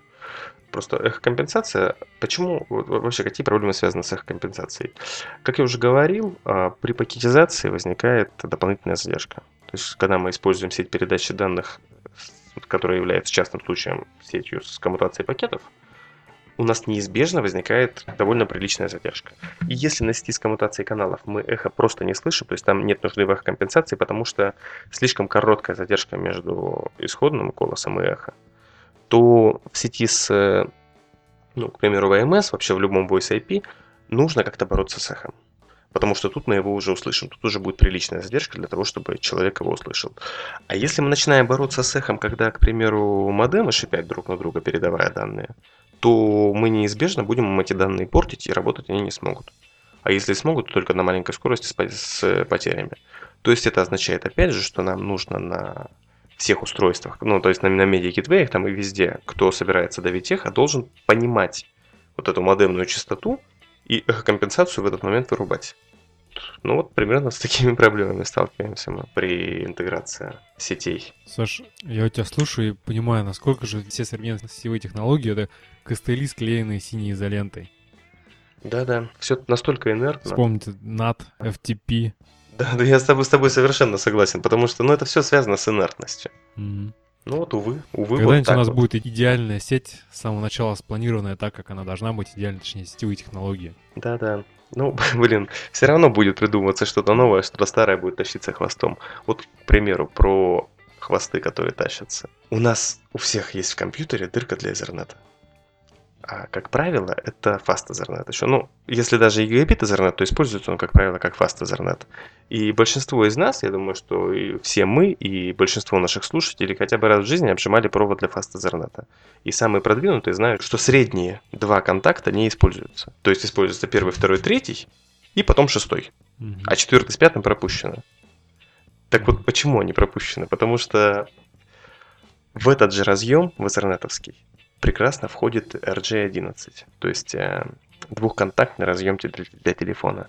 S2: Просто эхокомпенсация, почему, вообще какие проблемы связаны с эхокомпенсацией? Как я уже говорил, а, при пакетизации возникает дополнительная задержка. То есть, когда мы используем сеть передачи данных, которая является частным случаем сетью с коммутацией пакетов, у нас неизбежно возникает довольно приличная задержка. И если на сети с коммутацией каналов мы эхо просто не слышим, то есть там нет нужды в эхокомпенсации, потому что слишком короткая задержка между исходным голосом и эхо, то в сети с, ну, к примеру, VMS, вообще в любом voice IP, нужно как-то бороться с эхом. Потому что тут мы его уже услышим. Тут уже будет приличная задержка для того, чтобы человек его услышал. А если мы начинаем бороться с эхом, когда, к примеру, модемы шипят друг на друга, передавая данные, то мы неизбежно будем эти данные портить, и работать они не смогут. А если смогут, то только на маленькой скорости с потерями. То есть это означает, опять же, что нам нужно на всех устройствах, ну, то есть на, на медиа гитвеях там и везде, кто собирается давить эхо, должен понимать вот эту модемную частоту и эхокомпенсацию в этот момент вырубать. Ну вот примерно с такими [LAUGHS] проблемами сталкиваемся мы при интеграции сетей.
S1: Саш, я у тебя слушаю и понимаю, насколько же все современные сетевые технологии это костыли, склеенные синей изолентой.
S2: Да-да, все настолько инертно.
S1: Вспомните NAT, FTP.
S2: Да, да, я с тобой, с тобой совершенно согласен, потому что ну, это все связано с инертностью.
S1: Mm-hmm.
S2: Ну вот, увы, увы.
S1: Когда-нибудь
S2: вот
S1: у нас
S2: вот.
S1: будет идеальная сеть, с самого начала спланированная так, как она должна быть, идеальная, точнее, сетевые технологии.
S2: Да-да. Ну, [LAUGHS] блин, все равно будет придумываться что-то новое, что-то старое будет тащиться хвостом. Вот, к примеру, про хвосты, которые тащатся. У нас у всех есть в компьютере дырка для Ethernet. А, как правило, это Fast Ethernet еще. Ну, если даже и Gigabit Ethernet, то используется он, как правило, как Fast Ethernet. И большинство из нас, я думаю, что и все мы, и большинство наших слушателей хотя бы раз в жизни обжимали провод для Fast Ethernet. И самые продвинутые знают, что средние два контакта не используются. То есть используется первый, второй, третий, и потом шестой.
S1: Мгм.
S2: А четвертый с пятым пропущено. Так вот, почему они пропущены? Потому что в этот же разъем, в Ethernet-овский, прекрасно входит RJ11, то есть э, двухконтактный разъем для, для телефона.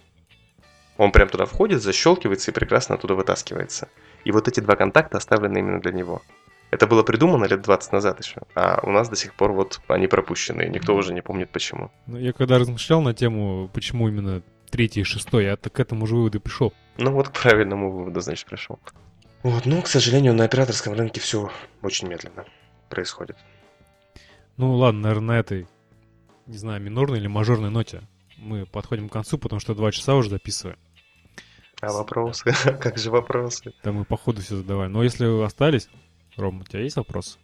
S2: Он прям туда входит, защелкивается и прекрасно оттуда вытаскивается. И вот эти два контакта оставлены именно для него. Это было придумано лет 20 назад еще, а у нас до сих пор вот они пропущены, и никто уже не помнит почему.
S1: Ну, я когда размышлял на тему, почему именно третий и шестой, я к этому же выводу пришел.
S2: Ну вот к правильному выводу, значит, пришел. Вот, но, к сожалению, на операторском рынке все очень медленно происходит.
S1: Ну ладно, наверное, на этой, не знаю, минорной или мажорной ноте мы подходим к концу, потому что два часа уже записываем.
S2: А вопросы? [LAUGHS] Как же вопросы?
S1: Да мы по ходу все задавали. Но если вы остались, Ром, у тебя есть вопросы?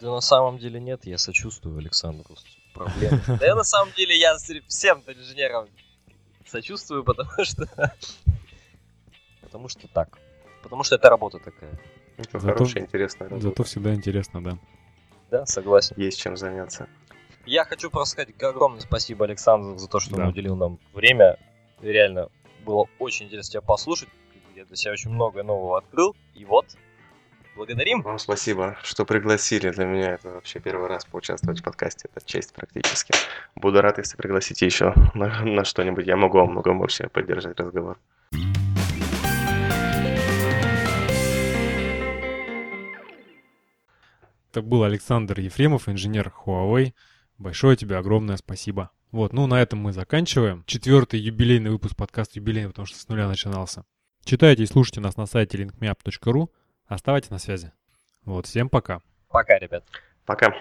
S3: Да на самом деле нет, я сочувствую Александру с проблемой. Да я на самом деле я всем инженерам сочувствую, потому [LAUGHS] что... Потому что так. Потому что это работа такая.
S2: Это
S1: Зато-
S2: хорошая, интересная работа.
S1: Зато всегда интересно, да.
S3: Да, согласен.
S2: Есть чем заняться.
S3: Я хочу просто сказать огромное спасибо Александру за то, что
S1: Да.
S3: он уделил нам время. Реально было очень интересно тебя послушать. Я для себя очень много нового открыл. И вот, благодарим.
S2: Вам спасибо, что пригласили. Для меня это вообще первый раз поучаствовать в подкасте. Это честь практически. Буду рад, если пригласите еще на, на что-нибудь. Я могу во многом вообще поддержать разговор.
S1: Это был Александр Ефремов, инженер Huawei. Большое тебе огромное спасибо. Вот, ну на этом мы заканчиваем. Четвертый юбилейный выпуск подкаста юбилейный, потому что с нуля начинался. Читайте и слушайте нас на сайте linkmeup.ru. Оставайтесь на связи. Вот, всем пока.
S3: Пока, ребят.
S2: Пока.